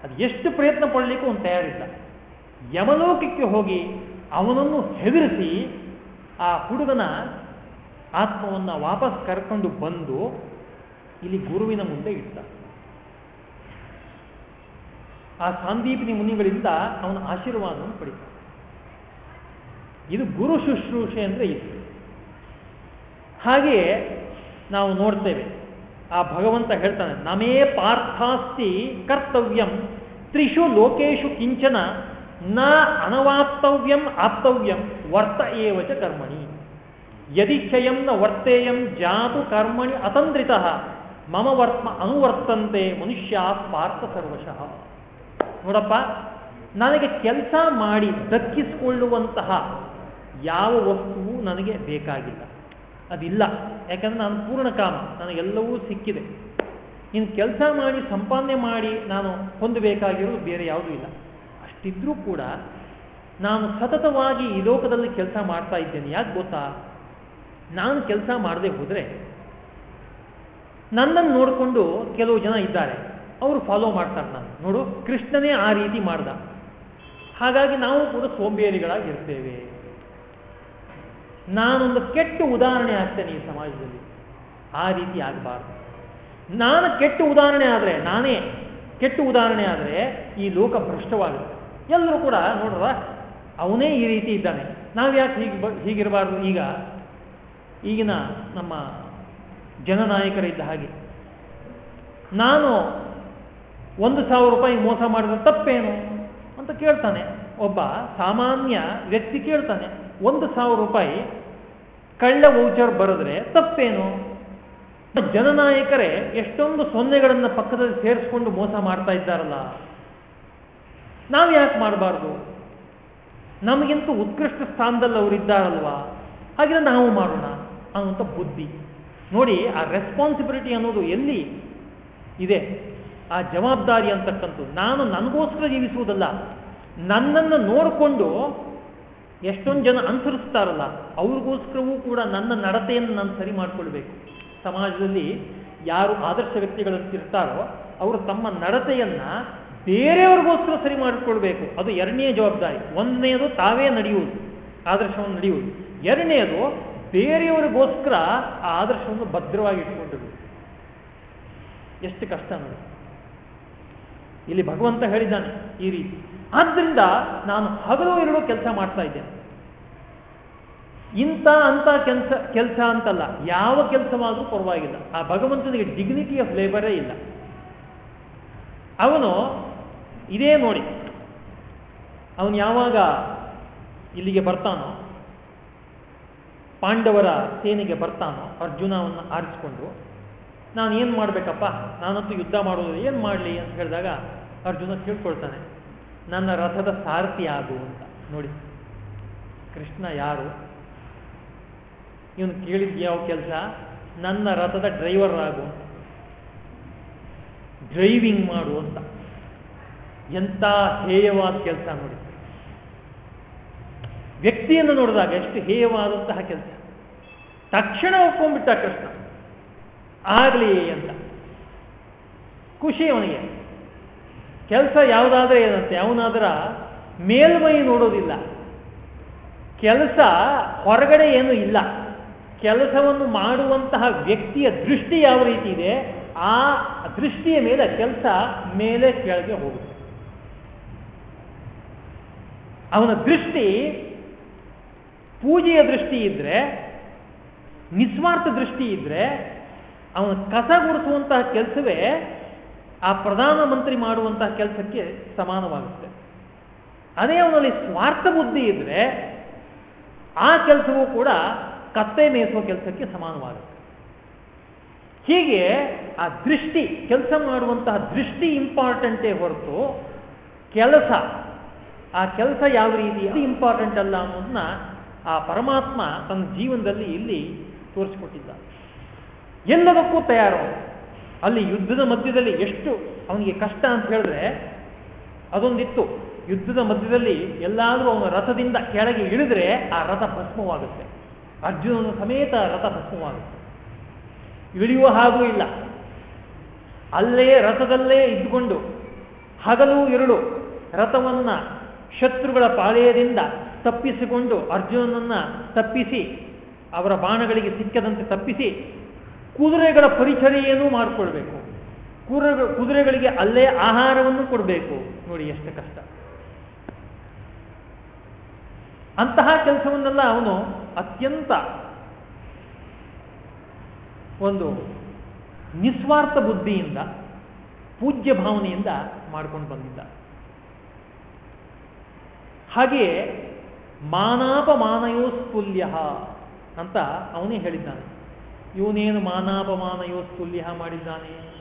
ಅದು ಎಷ್ಟು ಪ್ರಯತ್ನ ಪಡಲಿಕ್ಕೂ ಒಂದು ತಯಾರಿಲ್ಲ. ಯಮಲೋಕಕ್ಕೆ ಹೋಗಿ ಅವನನ್ನು ಹೆದರಿಸಿ ಆ ಹುಡುಗನ ಆತ್ಮವನ್ನು ವಾಪಸ್ ಕರ್ಕೊಂಡು ಬಂದು ಇಲ್ಲಿ ಗುರುವಿನ ಮುಂದೆ ಇಟ್ಟ. ಆ ಸಾಂದೀಪಿನಿ ಮುನಿಗಳಿಂದ ಅವನ ಆಶೀರ್ವಾದವನ್ನು ಪಡಿತ. ಇದು ಗುರು ಶುಶ್ರೂಷೆ ಅಂದ್ರೆ ಇದು. ಹಾಗೆಯೇ ನಾವು ನೋಡ್ತೇವೆ, ಆ ಭಗವಂತ ಹೇಳ್ತಾನೆ, ನಮೇ ಪಾರ್ಥಾಸ್ತಿ ಕರ್ತವ್ಯಂ, ತ್ರಿಷು ಲೋಕೇಶು ಕಿಂಚನ ನ ಅನವಾಪ್ತವ್ಯಂ ಆಪ್ತವ್ಯಂ, ವರ್ತ ಏವಚ ಕರ್ಮಣಿ. ಯದಿ ಕ್ಷಯಂ ನ ವರ್ತೇಯಂ ಜಾತು ಕರ್ಮಣಿ ಅತಂತ್ರಿತ ಮಮ ವರ್ತ್ಮ ಅನುವರ್ತಂತೆ ಮನುಷ್ಯ ಪಾರ್ಥ ಸರ್ವಶಃ. ನೋಡಪ್ಪ, ನನಗೆ ಕೆಲಸ ಮಾಡಿ ದಕ್ಕಿಸಿಕೊಳ್ಳುವಂತಹ ಯಾವ ವಸ್ತುವು ನನಗೆ ಬೇಕಾಗಿಲ್ಲ. ಅದಿಲ್ಲ. ಯಾಕಂದ್ರೆ ನಾನು ಪೂರ್ಣ ಕಾಮ, ನನಗೆಲ್ಲವೂ ಸಿಕ್ಕಿದೆ. ಇನ್ನು ಕೆಲಸ ಮಾಡಿ ಸಂಪಾದನೆ ಮಾಡಿ ನಾನು ಹೊಂದಬೇಕಾಗಿರೋದು ಬೇರೆ ಯಾವುದೂ ಇಲ್ಲ. ಅಷ್ಟಿದ್ರೂ ಕೂಡ ನಾನು ಸತತವಾಗಿ ಈ ಲೋಕದಲ್ಲಿ ಕೆಲಸ ಮಾಡ್ತಾ ಇದ್ದೇನೆ. ಯಾಕೆ ಗೊತ್ತಾ? ನಾನು ಕೆಲಸ ಮಾಡದೆ ಹೋದರೆ ನನ್ನನ್ನು ನೋಡಿಕೊಂಡು ಕೆಲವು ಜನ ಇದ್ದಾರೆ. ಅವರು ಫಾಲೋ ಮಾಡ್ತಾರೆ ನಾನು ನೋಡು, ಕೃಷ್ಣನೇ ಆ ರೀತಿ ಮಾಡ್ದ. ಹಾಗಾಗಿ ನಾವು ಕೂಡ ಸೋಂಬೇರಿಗಳಾಗಿರ್ತೇವೆ. ನಾನೊಂದು ಕೆಟ್ಟ ಉದಾಹರಣೆ ಆಗ್ತೇನೆ ಈ ಸಮಾಜದಲ್ಲಿ. ಆ ರೀತಿ ಆಗಬಾರ್ದು. ನಾನು ಕೆಟ್ಟ ಉದಾಹರಣೆ ಆದರೆ, ನಾನೇ ಕೆಟ್ಟ ಉದಾಹರಣೆ ಆದರೆ ಈ ಲೋಕ ಭ್ರಷ್ಟವಾಗುತ್ತೆ ಎಲ್ಲರೂ ಕೂಡ ನೋಡ್ರ ಅವನೇ ಈ ರೀತಿ ಇದ್ದಾನೆ. ನಾವು ಯಾಕೆ ಹೀಗೆ ಹೀಗಿರಬಾರ್ದು ಈಗ? ಈಗಿನ ನಮ್ಮ ಜನನಾಯಕರಿದ್ದ ಹಾಗೆ. ನಾನು ಒಂದು ಸಾವಿರ ರೂಪಾಯಿ ಮೋಸ ಮಾಡಿದ್ರೆ ತಪ್ಪೇನು ಅಂತ ಕೇಳ್ತಾನೆ. ಒಬ್ಬ ಸಾಮಾನ್ಯ ವ್ಯಕ್ತಿ ಕೇಳ್ತಾನೆ, ಒಂದು ಸಾವಿರ ರೂಪಾಯಿ ಕಳ್ಳ ವೌಚರ್ ಬರೆದ್ರೆ ತಪ್ಪೇನು? ಜನನಾಯಕರೇ, ಎಷ್ಟೊಂದು ಸೊನ್ನೆಗಳನ್ನು ಪಕ್ಕದಲ್ಲಿ ಸೇರಿಸ್ಕೊಂಡು ಮೋಸ ಮಾಡ್ತಾ ಇದ್ದಾರಲ್ಲ. ನಾವು ಯಾಕೆ ಮಾಡಬಾರ್ದು? ನಮಗಿಂತ ಉತ್ಕೃಷ್ಟ ಸ್ಥಾನದಲ್ಲಿ ಅವರಿದ್ದಾರಲ್ವಾ ಹಾಗೆ ನಾವು ಮಾಡೋಣ ಅನ್ನುವಂಥ ಬುದ್ಧಿ. ನೋಡಿ, ಆ ರೆಸ್ಪಾನ್ಸಿಬಿಲಿಟಿ ಅನ್ನೋದು ಎಲ್ಲಿ ಇದೆ? ಆ ಜವಾಬ್ದಾರಿ ಅಂತಕ್ಕಂಥದ್ದು. ನಾನು ನನಗೋಸ್ಕರ ಜೀವಿಸುವುದಲ್ಲ. ನನ್ನನ್ನು ನೋಡಿಕೊಂಡು ಎಷ್ಟೊಂದು ಜನ ಅನುಸರಿಸ್ತಾರಲ್ಲ, ಅವ್ರಿಗೋಸ್ಕರವೂ ಕೂಡ ನನ್ನ ನಡತೆಯನ್ನು ನಾನು ಸರಿ ಮಾಡಿಕೊಳ್ಬೇಕು. ಸಮಾಜದಲ್ಲಿ ಯಾರು ಆದರ್ಶ ವ್ಯಕ್ತಿಗಳಂತಿರ್ತಾರೋ, ಅವರು ತಮ್ಮ ನಡತೆಯನ್ನ ಬೇರೆಯವ್ರಿಗೋಸ್ಕರ ಸರಿ ಮಾಡಿಕೊಳ್ಬೇಕು ಅದು ಎರಡನೇ ಜವಾಬ್ದಾರಿ. ಒಂದನೆಯದು ತಾವೇ ನಡೆಯುವುದು, ಆದರ್ಶವನ್ನು ನಡೆಯುವುದು. ಎರಡನೆಯದು ಬೇರೆಯವರಿಗೋಸ್ಕರ ಆ ಆದರ್ಶವನ್ನು ಭದ್ರವಾಗಿ ಇಟ್ಕೊಂಡಿರುವುದು ಎಷ್ಟು ಕಷ್ಟ ನೋಡಿ. ಇಲ್ಲಿ ಭಗವಂತ ಹೇಳಿದ್ದಾನೆ ಈ ರೀತಿ. ಆದ್ದರಿಂದ ನಾನು ಹಗಲು ಎರಡು ಕೆಲಸ ಮಾಡ್ತಾ ಇದ್ದೇನೆ. ಇಂಥ ಅಂತ ಕೆಲಸ ಕೆಲಸ ಅಂತಲ್ಲ, ಯಾವ ಕೆಲಸವಾದರೂ ಪರವಾಗಿಲ್ಲ. ಆ ಭಗವಂತನಿಗೆ ಡಿಗ್ನಿಟಿ ಆಫ್ ಲೇಬರೇ ಇಲ್ಲ. ಅವನು ಇದೇ ನೋಡಿ. ಅವನು ಯಾವಾಗ ಇಲ್ಲಿಗೆ ಬರ್ತಾನೋ, ಪಾಂಡವರ ಸೇನೆಗೆ ಬರ್ತಾನೋ ಅರ್ಜುನವನ್ನು ಆರಿಸಿಕೊಂಡು, ನಾನು ಏನು ಮಾಡಬೇಕಪ್ಪ? ನಾನಂತೂ ಯುದ್ಧ ಮಾಡೋದು ಏನು ಮಾಡಲಿ ಅಂತ ಹೇಳಿದಾಗ ಅರ್ಜುನ ತಿಳ್ಕೊಳ್ತಾನೆ, ನನ್ನ ರಥದ ಸಾರಥಿ ಆಗು ಅಂತ. ನೋಡಿ, ಕೃಷ್ಣ ಯಾರು? ಇವನು ಕೇಳಿದ ಯಾವ ಕೆಲಸ? ನನ್ನ ರಥದ ಡ್ರೈವರ್ ಆಗು ಡ್ರೈವಿಂಗ್ ಮಾಡು ಅಂತ. ಎಂಥ ಹೇಯವಾದ ಕೆಲಸ ನೋಡಿ. ವ್ಯಕ್ತಿಯನ್ನು ನೋಡಿದಾಗ ಎಷ್ಟು ಹೇಯವಾದಂತಹ ಕೆಲಸ. ತಕ್ಷಣ ಒಪ್ಕೊಂಡ್ಬಿಟ್ಟ ಕೃಷ್ಣ. ಆಗಲಿ ಅಂತ. ಖುಷಿ ಅವನಿಗೆ. ಕೆಲಸ ಯಾವುದಾದ್ರೆ ಏನಂತೆ? ಅವನಾದ್ರ ಮೇಲ್ಮೈ ನೋಡೋದಿಲ್ಲ. ಕೆಲಸ ಹೊರಗಡೆ ಏನು ಇಲ್ಲ. ಕೆಲಸವನ್ನು ಮಾಡುವಂತಹ ವ್ಯಕ್ತಿಯ ದೃಷ್ಟಿ ಯಾವ ರೀತಿ ಇದೆ? ಆ ದೃಷ್ಟಿಯ ಮೇಲೆ ಕೆಲಸ ಮೇಲೆ ಕೆಳಗೆ ಹೋಗುತ್ತೆ. ಅವನ ದೃಷ್ಟಿ ಪೂಜೆಯ ದೃಷ್ಟಿ ಇದ್ರೆ, ನಿಸ್ವಾರ್ಥ ದೃಷ್ಟಿ ಇದ್ರೆ, ಅವನ ಕಸ ಗುಡಿಸುವಂತಹ ಕೆಲಸವೇ ಆ ಪ್ರಧಾನಮಂತ್ರಿ ಮಾಡುವಂತಹ ಕೆಲಸಕ್ಕೆ ಸಮಾನವಾಗುತ್ತೆ. ಅದೇ ಅವನಲ್ಲಿ ಸ್ವಾರ್ಥ ಬುದ್ಧಿ ಇದ್ರೆ, ಆ ಕೆಲಸವೂ ಕೂಡ ಕತ್ತೆ ಮೇಯಿಸುವ ಕೆಲಸಕ್ಕೆ ಸಮಾನವಾಗುತ್ತೆ. ಹೀಗೆ ಆ ದೃಷ್ಟಿ, ಕೆಲಸ ಮಾಡುವಂತಹ ದೃಷ್ಟಿ ಇಂಪಾರ್ಟೆಂಟೇ ಹೊರತು, ಕೆಲಸ ಆ ಕೆಲಸ ಯಾವ ರೀತಿ ಇಂಪಾರ್ಟೆಂಟ್ ಅಲ್ಲ ಅನ್ನೋದನ್ನ ಆ ಪರಮಾತ್ಮ ತನ್ನ ಜೀವನದಲ್ಲಿ ಇಲ್ಲಿ ತೋರಿಸಿಕೊಟ್ಟಿದ್ದ ಎಲ್ಲದಕ್ಕೂ ತಯಾರು ಅಲ್ಲಿ ಯುದ್ಧದ ಮಧ್ಯದಲ್ಲಿ ಎಷ್ಟು ಅವನಿಗೆ ಕಷ್ಟ ಅಂತ ಹೇಳಿದ್ರೆ ಅದೊಂದಿತ್ತು. ಯುದ್ಧದ ಮಧ್ಯದಲ್ಲಿ ಎಲ್ಲಾದರೂ ಅವನ ರಥದಿಂದ ಕೆಳಗೆ ಇಳಿದ್ರೆ ಆ ರಥ ಭಸ್ಮವಾಗುತ್ತೆ. ಅರ್ಜುನನ ಸಮೇತ ರಥ ಭಸ್ಮವಾಗುತ್ತೆ. ಇಳಿಯುವ ಹಾಗೂ ಇಲ್ಲ. ಅಲ್ಲೇ ರಥದಲ್ಲೇ ಇದ್ದುಕೊಂಡು ಹಗಲು ಎರಡು ರಥವನ್ನ ಶತ್ರುಗಳ ಪಾಳೆಯದಿಂದ ತಪ್ಪಿಸಿಕೊಂಡು ಅರ್ಜುನನನ್ನ ತಪ್ಪಿಸಿ, ಅವರ ಬಾಣಗಳಿಗೆ ಸಿಕ್ಕದಂತೆ ತಪ್ಪಿಸಿ ಕುದುರೆಗಳ ಪರಿಚರ್ಯೆಯನ್ನು ಮಾಡಿಕೊಳ್ಬೇಕು. ಕುದುರೆ ಕುದುರೆಗಳಿಗೆ ಅಲ್ಲೇ ಆಹಾರವನ್ನು ಕೊಡಬೇಕು. ನೋಡಿ ಎಷ್ಟು ಕಷ್ಟ. ಅಂತಹ ಕೆಲಸವನ್ನೆಲ್ಲ ಅವನು ಅತ್ಯಂತ ಒಂದು ನಿಸ್ವಾರ್ಥ ಬುದ್ಧಿಯಿಂದ, ಪೂಜ್ಯ ಭಾವನೆಯಿಂದ ಮಾಡ್ಕೊಂಡು ಬಂದಿದ್ದ. ಹಾಗೆಯೇ ಮಾನಾಪಮಾನಯೋಸ್ತುಲ್ಯ ಅಂತ ಅವನೇ ಹೇಳಿದ್ದಾನೆ. ಇವನೇನು ಮಾನಾಪಮಾನಯೋಸ್ತುಲ್ಯ ಮಾಡಿದ್ದಾನೆ?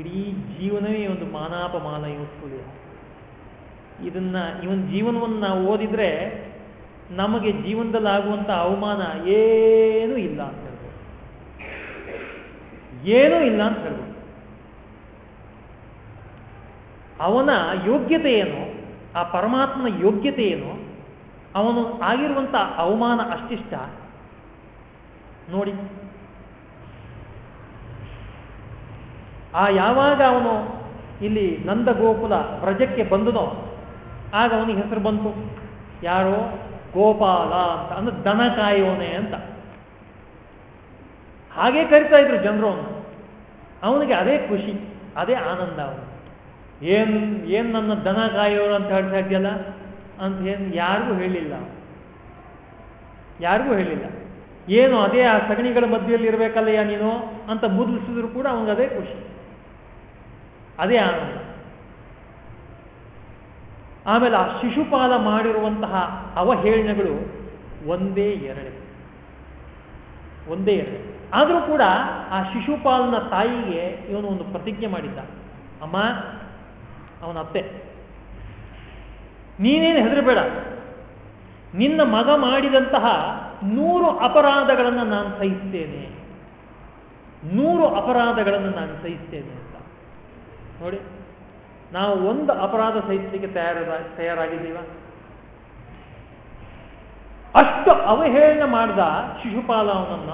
ಇಡೀ ಜೀವನವೇ ಒಂದು ಮಾನಾಪಮಾನಯೋಸ್ತುಲ್ಯ ಇದನ್ನ ಇವನ್ ಜೀವನವನ್ನು ನಾವು ಓದಿದ್ರೆ ನಮಗೆ ಜೀವನದಲ್ಲಿ ಆಗುವಂತ ಅವಮಾನ ಏನೂ ಇಲ್ಲ ಅಂತ ಹೇಳ್ಬೋದು. ಏನೂ ಇಲ್ಲ ಅಂತ ಹೇಳ್ಬೋದು. ಅವನ ಯೋಗ್ಯತೆ ಏನು? ಆ ಪರಮಾತ್ಮನ ಯೋಗ್ಯತೆ ಏನು ಅವನು ಆಗಿರುವಂತ ಅವಮಾನ ಅಷ್ಟಿಷ್ಟ? ನೋಡಿ. ಆ ಯಾವಾಗ ಅವನು ಇಲ್ಲಿ ನಂದ ಗೋಕುಲ ವ್ರಜಕ್ಕೆ ಬಂದನೋ, ಆಗ ಅವನಿಗೆ ಹೆಸರು ಬಂತು. ಯಾರೋ? ಗೋಪಾಲ ಅಂತ. ಅಂದ್ರೆ ದನ ಕಾಯೋನೆ ಅಂತ. ಹಾಗೆ ಕರಿತಾ ಇದ್ರು ಜನರು ಅವನು. ಅವನಿಗೆ ಅದೇ ಖುಷಿ, ಅದೇ ಆನಂದ ಅವನು. ಏನ್ ಏನ್ ನನ್ನ ದನ ಕಾಯೋರು ಅಂತ ಹೇಳ್ತಾ ಇದೆಯಲ್ಲ ಅಂತ ಏನು ಯಾರಿಗೂ ಹೇಳಿಲ್ಲ. ಯಾರಿಗೂ ಹೇಳಿಲ್ಲ. ಏನು ಅದೇ ಆ ಸಗಣಿಗಳ ಮಧ್ಯೆಯಲ್ಲಿ ಇರಬೇಕಲ್ಲಯ್ಯ ನೀನು ಅಂತ ಮುದ್ಲಿಸಿದ್ರು ಕೂಡ ಅವನಿಗೆ ಅದೇ ಖುಷಿ. ಅದೇ ಆನಂದ. ಆಮೇಲೆ ಆ ಶಿಶುಪಾಲ ಮಾಡಿರುವಂತಹ ಅವಹೇಳನಗಳು ಒಂದೇ ಎರಡು. ಒಂದೇ ಎರಡು. ಆದರೂ ಕೂಡ ಆ ಶಿಶುಪಾಲನ ತಾಯಿಗೆ ಇವನು ಒಂದು ಪ್ರತಿಜ್ಞೆ ಮಾಡಿದ್ದ. ಅಮ್ಮ ಅವನ ಅತ್ತೆ ನೀನೇನು ಹೆದರಬೇಡ. ನಿನ್ನ ಮಗ ಮಾಡಿದಂತಹ ನೂರು ಅಪರಾಧಗಳನ್ನು ನಾನು ಸಹಿಸ್ತೇನೆ. ನೂರು ಅಪರಾಧಗಳನ್ನು ನಾನು ಸಹಿಸ್ತೇನೆ ಅಂತ. ನೋಡಿ, ನಾವು ಒಂದು ಅಪರಾಧ ಸಹಿಸಲಿಕ್ಕೆ ತಯಾರ ತಯಾರಾಗಿದ್ದೀವ? ಅಷ್ಟು ಅವಹೇಳನ ಮಾಡಿದ ಶಿಶುಪಾಲ ಅವನನ್ನ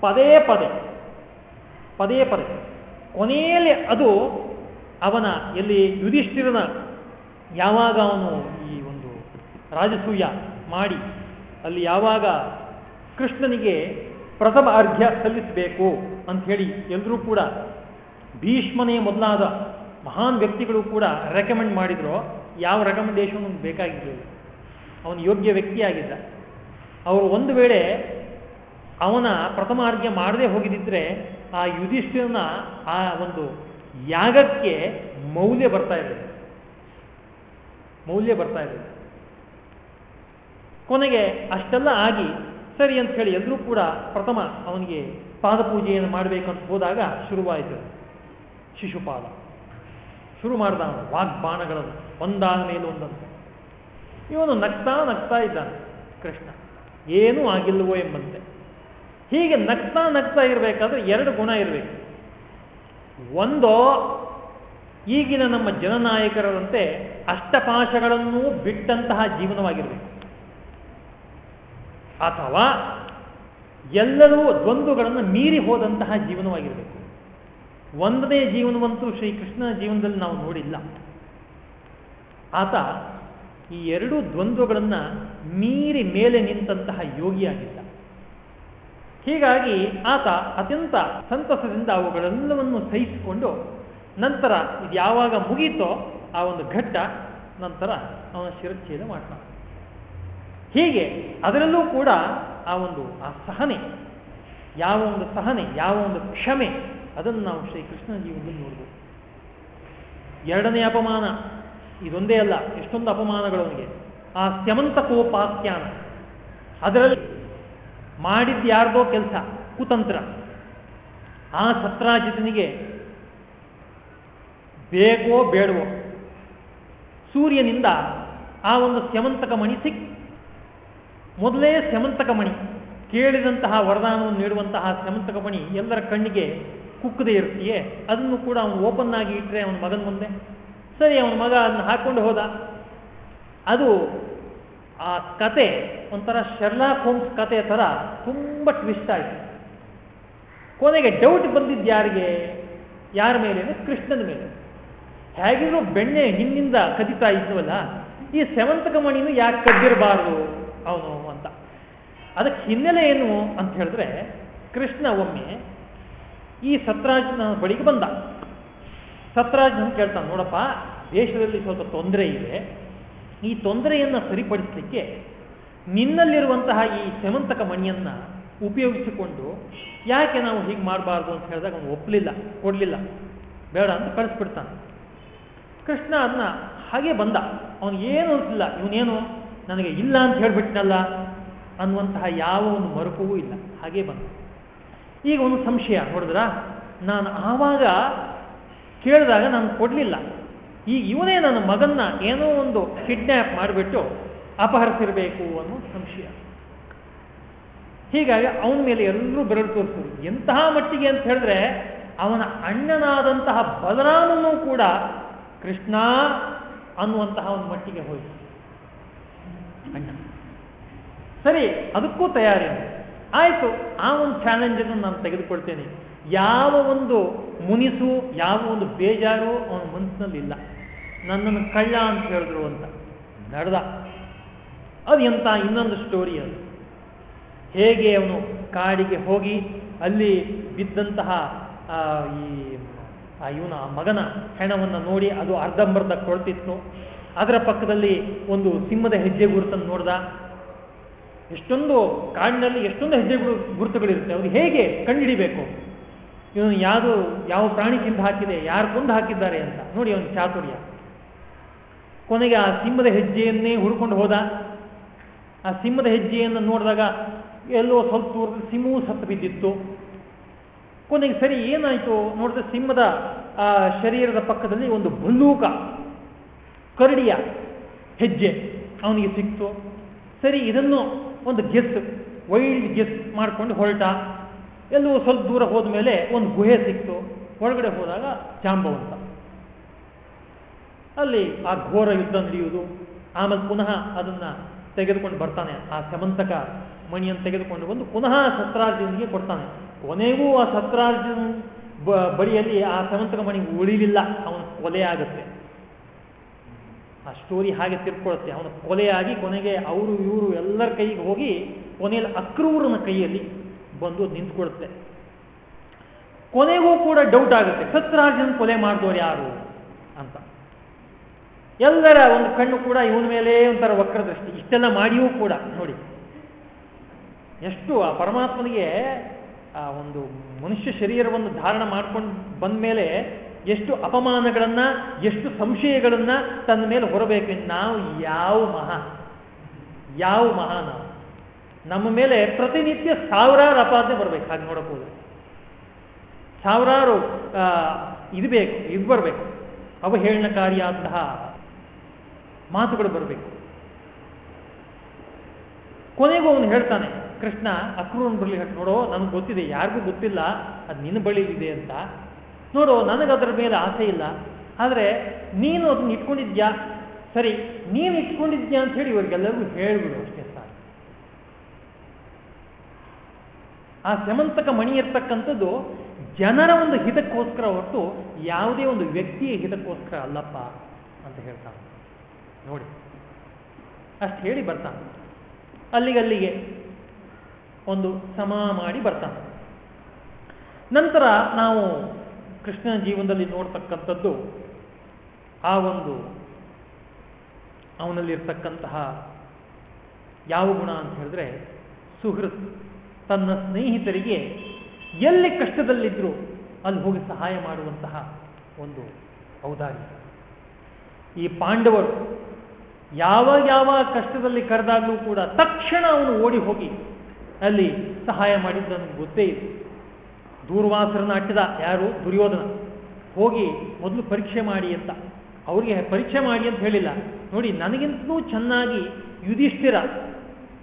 ಪದೇ ಪದೇ ಪದೇ ಪದೇ, ಕೊನೆಯಲ್ಲಿ ಅದು ಅವನ ಎಲ್ಲಿ ಯುಧಿಷ್ಠಿರನ ಯಾವಾಗ ಅವನು ಈ ಒಂದು ರಾಜಸೂಯ ಮಾಡಿ, ಅಲ್ಲಿ ಯಾವಾಗ ಕೃಷ್ಣನಿಗೆ ಪ್ರಥಮ ಅರ್ಘ್ಯ ಸಲ್ಲಿಸಬೇಕು ಅಂತ ಹೇಳಿ ಎಲ್ಲರೂ ಕೂಡ ಭೀಷ್ಮನೇ ಮೊದಲಾದ ಮಹಾನ್ ವ್ಯಕ್ತಿಗಳು ಕೂಡ ರೆಕಮೆಂಡ್ ಮಾಡಿದ್ರು, ಯಾವ ರೆಕಮೆಂಡೇಶನ್ ಬೇಕಾಗಿರಲಿಲ್ಲ ಅವನು ಯೋಗ್ಯ ವ್ಯಕ್ತಿಯಾಗಿದ್ದ ಅವರು ಒಂದು ವೇಳೆ ಅವನ ಪ್ರಥಮ ಅರ್ಘ್ಯ ಮಾಡದೇ ಹೋಗಿದ್ದಿದ್ರೆ ಆ ಯುಧಿಷ್ಠಿರನ ಆ ಒಂದು ಯಾಗಕ್ಕೆ ಮೌಲ್ಯ ಬರ್ತಾ ಇದೆ? ಮೌಲ್ಯ ಬರ್ತಾ ಇದೆ. ಕೊನೆಗೆ ಅಷ್ಟೆಲ್ಲ ಆಗಿ ಸರಿ ಅಂತ ಹೇಳಿ ಎಲ್ಲರೂ ಕೂಡ ಪ್ರಥಮ ಅವನಿಗೆ ಪಾದಪೂಜೆಯನ್ನು ಮಾಡಬೇಕಂತ ಹೋದಾಗ ಶುರುವಾಯಿತು ಶಿಶುಪಾದ. ಶುರು ಮಾಡಿದ ಅವನು ವಾಗ್ಬಾಣಗಳನ್ನು, ಒಂದಾದ ಮೇಲೆ ಒಂದಂತೆ. ಇವನು ನಗ್ತಾ ನಗ್ತಾ ಇದ್ದಾನೆ, ಕೃಷ್ಣ. ಏನೂ ಆಗಿಲ್ವೋ ಎಂಬಂತೆ. ಹೀಗೆ ನಗ್ತಾ ನಗ್ತಾ ಇರಬೇಕಾದ್ರೆ ಎರಡು ಗುಣ ಇರಬೇಕು. ಒಂದು ಈಗಿನ ನಮ್ಮ ಜನನಾಯಕರಂತೆ ಅಷ್ಟಪಾಶಗಳನ್ನೂ ಬಿಟ್ಟಂತಹ ಜೀವನವಾಗಿರಬೇಕು. ಅಥವಾ ಎಲ್ಲರೂ ದ್ವಂದ್ವಗಳನ್ನು ಮೀರಿ ಹೋದಂತಹ ಜೀವನವಾಗಿರಬೇಕು. ಒಂದನೇ ಜೀವನವಂತೂ ಶ್ರೀಕೃಷ್ಣನ ಜೀವನದಲ್ಲಿ ನಾವು ನೋಡಿಲ್ಲ. ಆತ ಈ ಎರಡು ದ್ವಂದ್ವಗಳನ್ನು ಮೀರಿ ಮೇಲೆ ನಿಂತಹ ಯೋಗಿಯಾಗಿದ್ದ. ಹೀಗಾಗಿ ಆತ ಅತ್ಯಂತ ಸಂತಸದಿಂದ ಅವುಗಳೆಲ್ಲವನ್ನು ಸಹಿಸಿಕೊಂಡು ನಂತರ ಇದು ಯಾವಾಗ ಮುಗೀತೋ ಆ ಒಂದು ಘಟ್ಟ ನಂತರ ಅವನ ಶಿರಚ್ಛೇದ ಮಾಡ್ತಾನೆ. ಹೀಗೆ ಅದರಲ್ಲೂ ಕೂಡ ಆ ಒಂದು ಆ ಸಹನೆ, ಯಾವ ಒಂದು ಸಹನೆ, ಯಾವ ಒಂದು ಕ್ಷಮೆ, ಅದನ್ನು ನಾವು ಶ್ರೀಕೃಷ್ಣನ ಜೀವನದಲ್ಲಿ ನೋಡಬಹುದು ಎರಡನೇ ಅಪಮಾನ, ಇದೊಂದೇ ಅಲ್ಲ, ಎಷ್ಟೊಂದು ಅಪಮಾನಗಳು ಅವನಿಗೆ. ಆ ಸ್ಯಮಂತ ಕೋಪಾಖ್ಯಾನ ಅದರಲ್ಲಿ ಮಾಡಿದ್ದು ಯಾರ್ದೋ ಕೆಲಸ, ಕುತಂತ್ರ. ಆ ಸತ್ರಾಜಿತನಿಗೆ ಬೇಕೋ ಬೇಡವೋ, ಸೂರ್ಯನಿಂದ ಆ ಒಂದು ಸ್ಯಮಂತಕ ಮಣಿ ಸಿಕ್. ಮೊದಲೇ ಸ್ಯಮಂತಕ ಮಣಿ, ಕೇಳಿದಂತಹ ವರದಾನವನ್ನು ನೀಡುವಂತಹ ಸ್ಯಮಂತಕ ಮಣಿ ಎಲ್ಲರ ಕಣ್ಣಿಗೆ ಕುಕ್ಕದೇ ಇರ್ತೀಯೇ ಅದನ್ನು ಕೂಡ ಅವನು ಓಪನ್ ಆಗಿ ಇಟ್ಟರೆ ಅವನ ಮಗನ ಮುಂದೆ. ಸರಿ, ಅವನ ಮಗ ಅದನ್ನು ಹಾಕೊಂಡು ಹೋದ. ಅದು ಆ ಕತೆ ಒಂಥರ ಶರ್ಲಾಕ್ ಹೋಮ್ಸ್ ಕತೆ ಥರ ತುಂಬ ಟ್ವಿಸ್ಟ್ ಆಯಿತು. ಕೊನೆಗೆ ಡೌಟ್ ಬಂದಿದ್ದು ಯಾರಿಗೆ? ಯಾರ ಮೇಲೆ ಕೃಷ್ಣನ ಮೇಲೆ. ಹೇಗಿದ್ರು ಬೆಣ್ಣೆ ಹಿಂದಿಂದ ಕದಿತಾ ಇದ್ವಲ್ಲ, ಈ ಸೆವಂತಕ ಕಮಣಿನ ಯಾಕೆ ಕದ್ದಿರಬಾರ್ದು? ಅವನು ಅಂತ. ಅದಕ್ಕೆ ಹಿನ್ನೆಲೆ ಏನು ಅಂತ ಹೇಳಿದ್ರೆ, ಕೃಷ್ಣ ಒಮ್ಮೆ ಈ ಸತ್ರಾಜನ ಬಳಿಗೆ ಬಂದ. ಸತ್ರಾಜನ ಕೇಳ್ತಾನೆ, ನೋಡಪ್ಪ, ದೇಶದಲ್ಲಿ ಸ್ವಲ್ಪ ತೊಂದರೆ ಇದೆ ಈ ತೊಂದರೆಯನ್ನು ಸರಿಪಡಿಸಲಿಕ್ಕೆ ನಿನ್ನಲ್ಲಿರುವಂತಹ ಈ ಸೆಮಂತಕ ಮಣಿಯನ್ನು ಉಪಯೋಗಿಸಿಕೊಂಡು ಯಾಕೆ ನಾವು ಹೀಗೆ ಮಾಡಬಾರ್ದು ಅಂತ ಹೇಳಿದಾಗ ಅವನು ಒಪ್ಪಲಿಲ್ಲ ಕೊಡಲಿಲ್ಲ. ಬೇಡ ಅಂತ ಕಳಿಸ್ಬಿಡ್ತಾನೆ. ಕೃಷ್ಣ ಅದನ್ನ ಹಾಗೆ ಬಂದ. ಅವನು ಏನು ಇಲ್ಲ ಇವನೇನು? ನನಗೆ ಇಲ್ಲ ಅಂತ ಹೇಳ್ಬಿಟ್ನಲ್ಲ? ಅನ್ನುವಂತಹ ಯಾವ ಒಂದು ಮರುಕವೂ ಇಲ್ಲ. ಹಾಗೆ ಬಂದ. ಈಗ ಒಂದು ಸಂಶಯ ನೋಡಿದ್ರ? ನಾನು ಆವಾಗ ಕೇಳಿದಾಗ ನಾನು ಕೊಡಲಿಲ್ಲ. ಈಗ ಇವನೇ ನನ್ನ ಮಗನ್ನ ಏನೋ ಒಂದು ಕಿಡ್ನ್ಯಾಪ್ ಮಾಡಿಬಿಟ್ಟು ಅಪಹರಿಸಿರಬೇಕು ಅನ್ನೋ ಸಂಶಯ. ಹೀಗಾಗಿ ಅವನ ಮೇಲೆ ಎಲ್ಲರೂ ಬೆರಳು ತೋರಿಸಿದ್ರು. ಎಂತಹ ಮಟ್ಟಿಗೆ ಅಂತ ಹೇಳಿದ್ರೆ ಅವನ ಅಣ್ಣನಾದಂತಹ ಬಲರಾಮನು ಕೂಡ ಕೃಷ್ಣ ಅನ್ನುವಂತಹ ಒಂದು ಮಟ್ಟಿಗೆ ಹೋಯಿತು. ಸರಿ, ಅದಕ್ಕೂ ತಯಾರಿ ಆಯಿತು. ಆ ಒಂದು ಚಾಲೆಂಜನ್ನು ನಾನು ತೆಗೆದುಕೊಳ್ತೇನೆ. ಯಾವ ಒಂದು ಮುನಿಸು, ಯಾವ ಒಂದು ಬೇಜಾರು ಅವನ ಮನಸ್ಸಿನಲ್ಲಿ ಇಲ್ಲ ನನ್ನನ್ನು ಕಳ್ಳ ಅಂತ ಹೇಳಿದ್ರು ಅಂತ. ನಡೆದ. ಅದು ಎಂತ ಇನ್ನೊಂದು ಸ್ಟೋರಿ ಅದು. ಹೇಗೆ ಅವನು ಕಾಡಿಗೆ ಹೋಗಿ ಅಲ್ಲಿ ಬಿದ್ದಂತಹ ಈ ಇವನ ಮಗನ ಹೆಣವನ್ನು ನೋಡಿ ಅದು ಅರ್ಧಂಬರ್ಧ ಕೊಳ್ತಿತ್ತು. ಅದರ ಪಕ್ಕದಲ್ಲಿ ಒಂದು ಸಿಂಹದ ಹೆಜ್ಜೆ ಗುರುತನ್ನು ನೋಡ್ದ. ಎಷ್ಟೊಂದು ಕಾಡಿನಲ್ಲಿ ಎಷ್ಟೊಂದು ಹೆಜ್ಜೆ ಗುರುತುಗಳಿರುತ್ತೆ. ಅವ್ರು ಹೇಗೆ ಕಂಡುಹಿಡಿಬೇಕು ಇವನು ಯಾವುದು, ಯಾವ ಪ್ರಾಣಿ ತಿಂದು ಹಾಕಿದೆ, ಯಾರು ಕೊಂದು ಹಾಕಿದ್ದಾರೆ ಅಂತ. ನೋಡಿ ಅವನು ಚಾತುರ್ಯ. ಕೊನೆಗೆ ಆ ಸಿಂಹದ ಹೆಜ್ಜೆಯನ್ನೇ ಹುಡ್ಕೊಂಡು ಹೋದ. ಆ ಸಿಂಹದ ಹೆಜ್ಜೆಯನ್ನು ನೋಡಿದಾಗ ಎಲ್ಲೋ ಸ್ವಲ್ಪ ದೂರದಲ್ಲಿ ಸಿಂಹವು ಸತ್ತು ಬಿದ್ದಿತ್ತು. ಕೊನೆಗೆ ಸರಿ ಏನಾಯಿತು? ನೋಡಿದ್ರೆ ಸಿಂಹದ ಆ ಶರೀರದ ಪಕ್ಕದಲ್ಲಿ ಒಂದು ಭಲ್ಲೂಕ, ಕರಡಿಯ ಹೆಜ್ಜೆ ಅವನಿಗೆ ಸಿಕ್ತು. ಸರಿ, ಇದನ್ನು ಒಂದು ಗೆಸ್, ವೈಲ್ಡ್ ಗೆಸ್ ಮಾಡ್ಕೊಂಡು ಹೊರಟ. ಎಲ್ಲೋ ಸ್ವಲ್ಪ ದೂರ ಹೋದ ಮೇಲೆ ಒಂದು ಗುಹೆ ಸಿಕ್ತು. ಒಳಗಡೆ ಹೋದಾಗ ಜಾಂಬವಂತ ಅಲ್ಲಿ ಆ ಘೋರ ಯುದ್ಧ ನಡೆಯುವುದು. ಆಮೇಲೆ ಪುನಃ ಅದನ್ನ ತೆಗೆದುಕೊಂಡು ಬರ್ತಾನೆ. ಆ ಸಮಂತಕ ಮಣಿಯನ್ನು ತೆಗೆದುಕೊಂಡು ಬಂದು ಪುನಃ ಶಸ್ತ್ರಾರ್ಜುನಿಗೆ ಕೊಡ್ತಾನೆ. ಕೊನೆಗೂ ಆ ಶಸ್ತ್ರಾರ್ಜುನ ಬಳಿಯಲ್ಲಿ ಆ ಸಮಂತಕ ಮಣಿ ಉಳಿಲಿಲ್ಲ. ಅವನ ಕೊಲೆ ಆಗುತ್ತೆ. ಆ ಸ್ಟೋರಿ ಹಾಗೆ ತಿರ್ಕೊಳುತ್ತೆ ಅವನ ಕೊಲೆಯಾಗಿ ಕೊನೆಗೆ ಅವರು, ಇವರು ಎಲ್ಲರ ಕೈಗೆ ಹೋಗಿ ಕೊನೆಯಲ್ಲಿ ಅಕ್ರೂರನ ಕೈಯಲ್ಲಿ ಬಂದು ನಿಂತ್ಕೊಳುತ್ತೆ ಕೊನೆಗೂ ಕೂಡ ಡೌಟ್ ಆಗುತ್ತೆ. ಸತ್ರಾರ್ಜುನ್ ಕೊಲೆ ಮಾಡಿದವರು ಯಾರು ಅಂತ. ಎಲ್ಲರ ಒಂದು ಕಣ್ಣು ಕೂಡ ಇವನ ಮೇಲೆ ಒಂಥರ ವಕ್ರದೃಷ್ಟಿ. ಇಷ್ಟೆಲ್ಲ ಮಾಡಿಯೂ ಕೂಡ, ನೋಡಿ. ಎಷ್ಟು ಆ ಪರಮಾತ್ಮನಿಗೆ ಆ ಒಂದು ಮನುಷ್ಯ ಶರೀರವನ್ನು ಧಾರಣ ಮಾಡ್ಕೊಂಡು ಬಂದ ಮೇಲೆ ಎಷ್ಟು ಅಪಮಾನಗಳನ್ನ, ಎಷ್ಟು ಸಂಶಯಗಳನ್ನ ತನ್ನ ಮೇಲೆ ಹೊರಬೇಕು ನಾವು ಯಾವ ಮಹಾ ಯಾವ ಮಹಾ ನಾವು? ನಮ್ಮ ಮೇಲೆ ಪ್ರತಿನಿತ್ಯ ಸಾವಿರಾರು ಅಪಾದನೆ ಬರಬೇಕು, ಹಾಗೆ ನೋಡಬಹುದು ಸಾವಿರಾರು ಇದು ಬೇಕು, ಇದು ಬರಬೇಕು. ಅವಹೇಳನಕಾರಿಯಾದಂತಹ ಮಾತುಗಳು ಬರಬೇಕು. ಕೊನೆಗೂ ಅವನು ಹೇಳ್ತಾನೆ, ಕೃಷ್ಣ, ಅಕ್ರೂರನ್ ಬರಲಿ ನೋಡೋ, ನನಗೆ ಗೊತ್ತಿದೆ, ಯಾರಿಗೂ ಗೊತ್ತಿಲ್ಲ, ಅದು ನಿನ್ನ ಬಳಿದಿದೆ ಅಂತ. ನೋಡು ಅದರ ಮೇಲೆ ಆಸೆ ಇಲ್ಲ. ಆದರೆ, ನೀನು ಅದನ್ನ ಇಟ್ಕೊಂಡಿದ್ಯಾ? ಸರಿ, ನೀನು ಇಟ್ಕೊಂಡಿದ್ಯಾ ಅಂತ ಹೇಳಿ ಇವರಿಗೆಲ್ಲರಿಗೂ ಹೇಳ್ಬಿಡು ಅಷ್ಟೇ ಸಾರ್ ಆ ಸಮಂತಕ ಮಣಿ ಇರ್ತಕ್ಕಂಥದ್ದು ಜನರ ಒಂದು ಹಿತಕ್ಕೋಸ್ಕರ ಹೊರತು ಯಾವುದೇ ಒಂದು ವ್ಯಕ್ತಿಯ ಹಿತಕ್ಕೋಸ್ಕರ ಅಲ್ಲಪ್ಪ ಅಂತ ಹೇಳ್ತಾನೆ. ನೋಡಿ. ಅಷ್ಟು ಹೇಳಿ ಬರ್ತಾನೆ. ಅಲ್ಲಿಗಲ್ಲಿಗೆ ಒಂದು ಸಮ ಮಾಡಿ ಬರ್ತಾನೆ. ನಂತರ ನಾವು ಕೃಷ್ಣನ ಜೀವನದಲ್ಲಿ ನೋಡ್ತಕ್ಕಂಥದ್ದು ಆ ಒಂದು ಅವನಲ್ಲಿರ್ತಕ್ಕಂತಹ ಯಾವ ಗುಣ ಅಂತ ಹೇಳಿದ್ರೆ ಸುಹೃತ್ ತನ್ನ ಸ್ನೇಹಿತರಿಗೆ ಎಲ್ಲಿ ಕಷ್ಟದಲ್ಲಿದ್ರು ಅಲ್ಲಿ ಹೋಗಿ ಸಹಾಯ ಮಾಡುವಂತಹ ಒಂದು ಔದಾರ್ಯ. ಈ ಪಾಂಡವರು ಯಾವ ಯಾವ ಕಷ್ಟದಲ್ಲಿ ಕರೆದಾಗಲೂ ಕೂಡ ತಕ್ಷಣ ಅವನು ಓಡಿ ಹೋಗಿ ಅಲ್ಲಿ ಸಹಾಯ ಮಾಡಿದ್ದು ನನಗೆ ಗೊತ್ತೇ ಇದೆ ದೂರ್ವಾಸರನ್ನ ಅಟ್ಟಿದ ಯಾರು? ದುರ್ಯೋಧನ. ಹೋಗಿ ಮೊದಲು ಪರೀಕ್ಷೆ ಮಾಡಿ ಅಂತ. ಅವರಿಗೆ ಪರೀಕ್ಷೆ ಮಾಡಿ ಅಂತ ಹೇಳಿಲ್ಲ. ನೋಡಿ, ನನಗಿಂತಲೂ ಚೆನ್ನಾಗಿ ಯುಧಿಷ್ಠಿರ,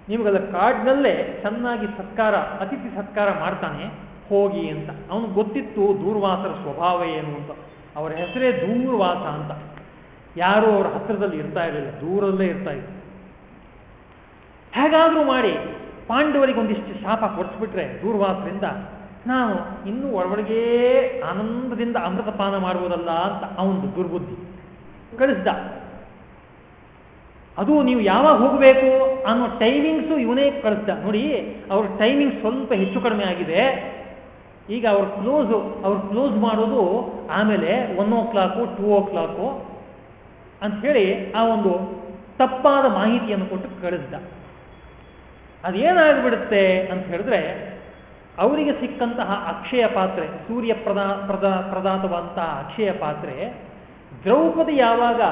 ನಿಮಗಲ್ಲ ಕಾಡಿನಲ್ಲೇ ಚೆನ್ನಾಗಿ ಸತ್ಕಾರ, ಅತಿಥಿ ಸತ್ಕಾರ ಮಾಡ್ತಾನೆ, ಹೋಗಿ ಅಂತ. ಅವನು ಗೊತ್ತಿತ್ತು ದೂರ್ವಾಸರ ಸ್ವಭಾವ ಏನು ಅಂತ. ಅವರ ಹೆಸರೇ ದೂರ್ವಾಸ ಅಂತ. ಯಾರು ಅವ್ರ ಹತ್ತಿರದಲ್ಲಿ ಇರ್ತಾ ಇರಲಿಲ್ಲ, ದೂರದಲ್ಲೇ ಇರ್ತಾ ಇದ್ರು. ಹೇಗಾದರೂ ಮಾಡಿ ಪಾಂಡವರಿಗೆ ಒಂದಿಷ್ಟು ಶಾಪ ಕೊಡಿಸ್ಬಿಟ್ರೆ ದೂರ್ವಾಸರಿಂದ ನಾವು ಇನ್ನೂ ಒಳಗೆ ಆನಂದದಿಂದ ಅಮೃತಪಾನ ಮಾಡುವುದಲ್ಲ ಅಂತ ಅವನು ದುರ್ಬುದ್ಧಿ ಕಳಿಸ್ದ. ಅದು ನೀವು ಯಾವಾಗ ಹೋಗಬೇಕು ಅನ್ನೋ ಟೈಮಿಂಗ್ಸು ಇವನೇ ಕಳಿಸ್ದ. ನೋಡಿ, ಅವ್ರ ಟೈಮಿಂಗ್ ಸ್ವಲ್ಪ ಹೆಚ್ಚು ಕಡಿಮೆ ಆಗಿದೆ. ಈಗ ಅವ್ರ ಕ್ಲೋಸು ಅವ್ರು ಕ್ಲೋಸ್ ಮಾಡೋದು ಆಮೇಲೆ one o'clock two o'clock ಅಂತ ಹೇಳಿ ಆ ಒಂದು ತಪ್ಪಾದ ಮಾಹಿತಿಯನ್ನು ಕೊಟ್ಟು ಕಳಿಸ್ದ. ಅದೇನಾಗ್ಬಿಡುತ್ತೆ ಅಂತ ಹೇಳಿದ್ರೆ, ಅವರಿಗೆ ಸಿಕ್ಕಂತಹ ಅಕ್ಷಯ ಪಾತ್ರೆ, ಸೂರ್ಯ ಪ್ರದಾ ಪ್ರದಾ ಪ್ರದಾತವಾದಂತಹ ಅಕ್ಷಯ ಪಾತ್ರೆ, ದ್ರೌಪದಿ ಯಾವಾಗ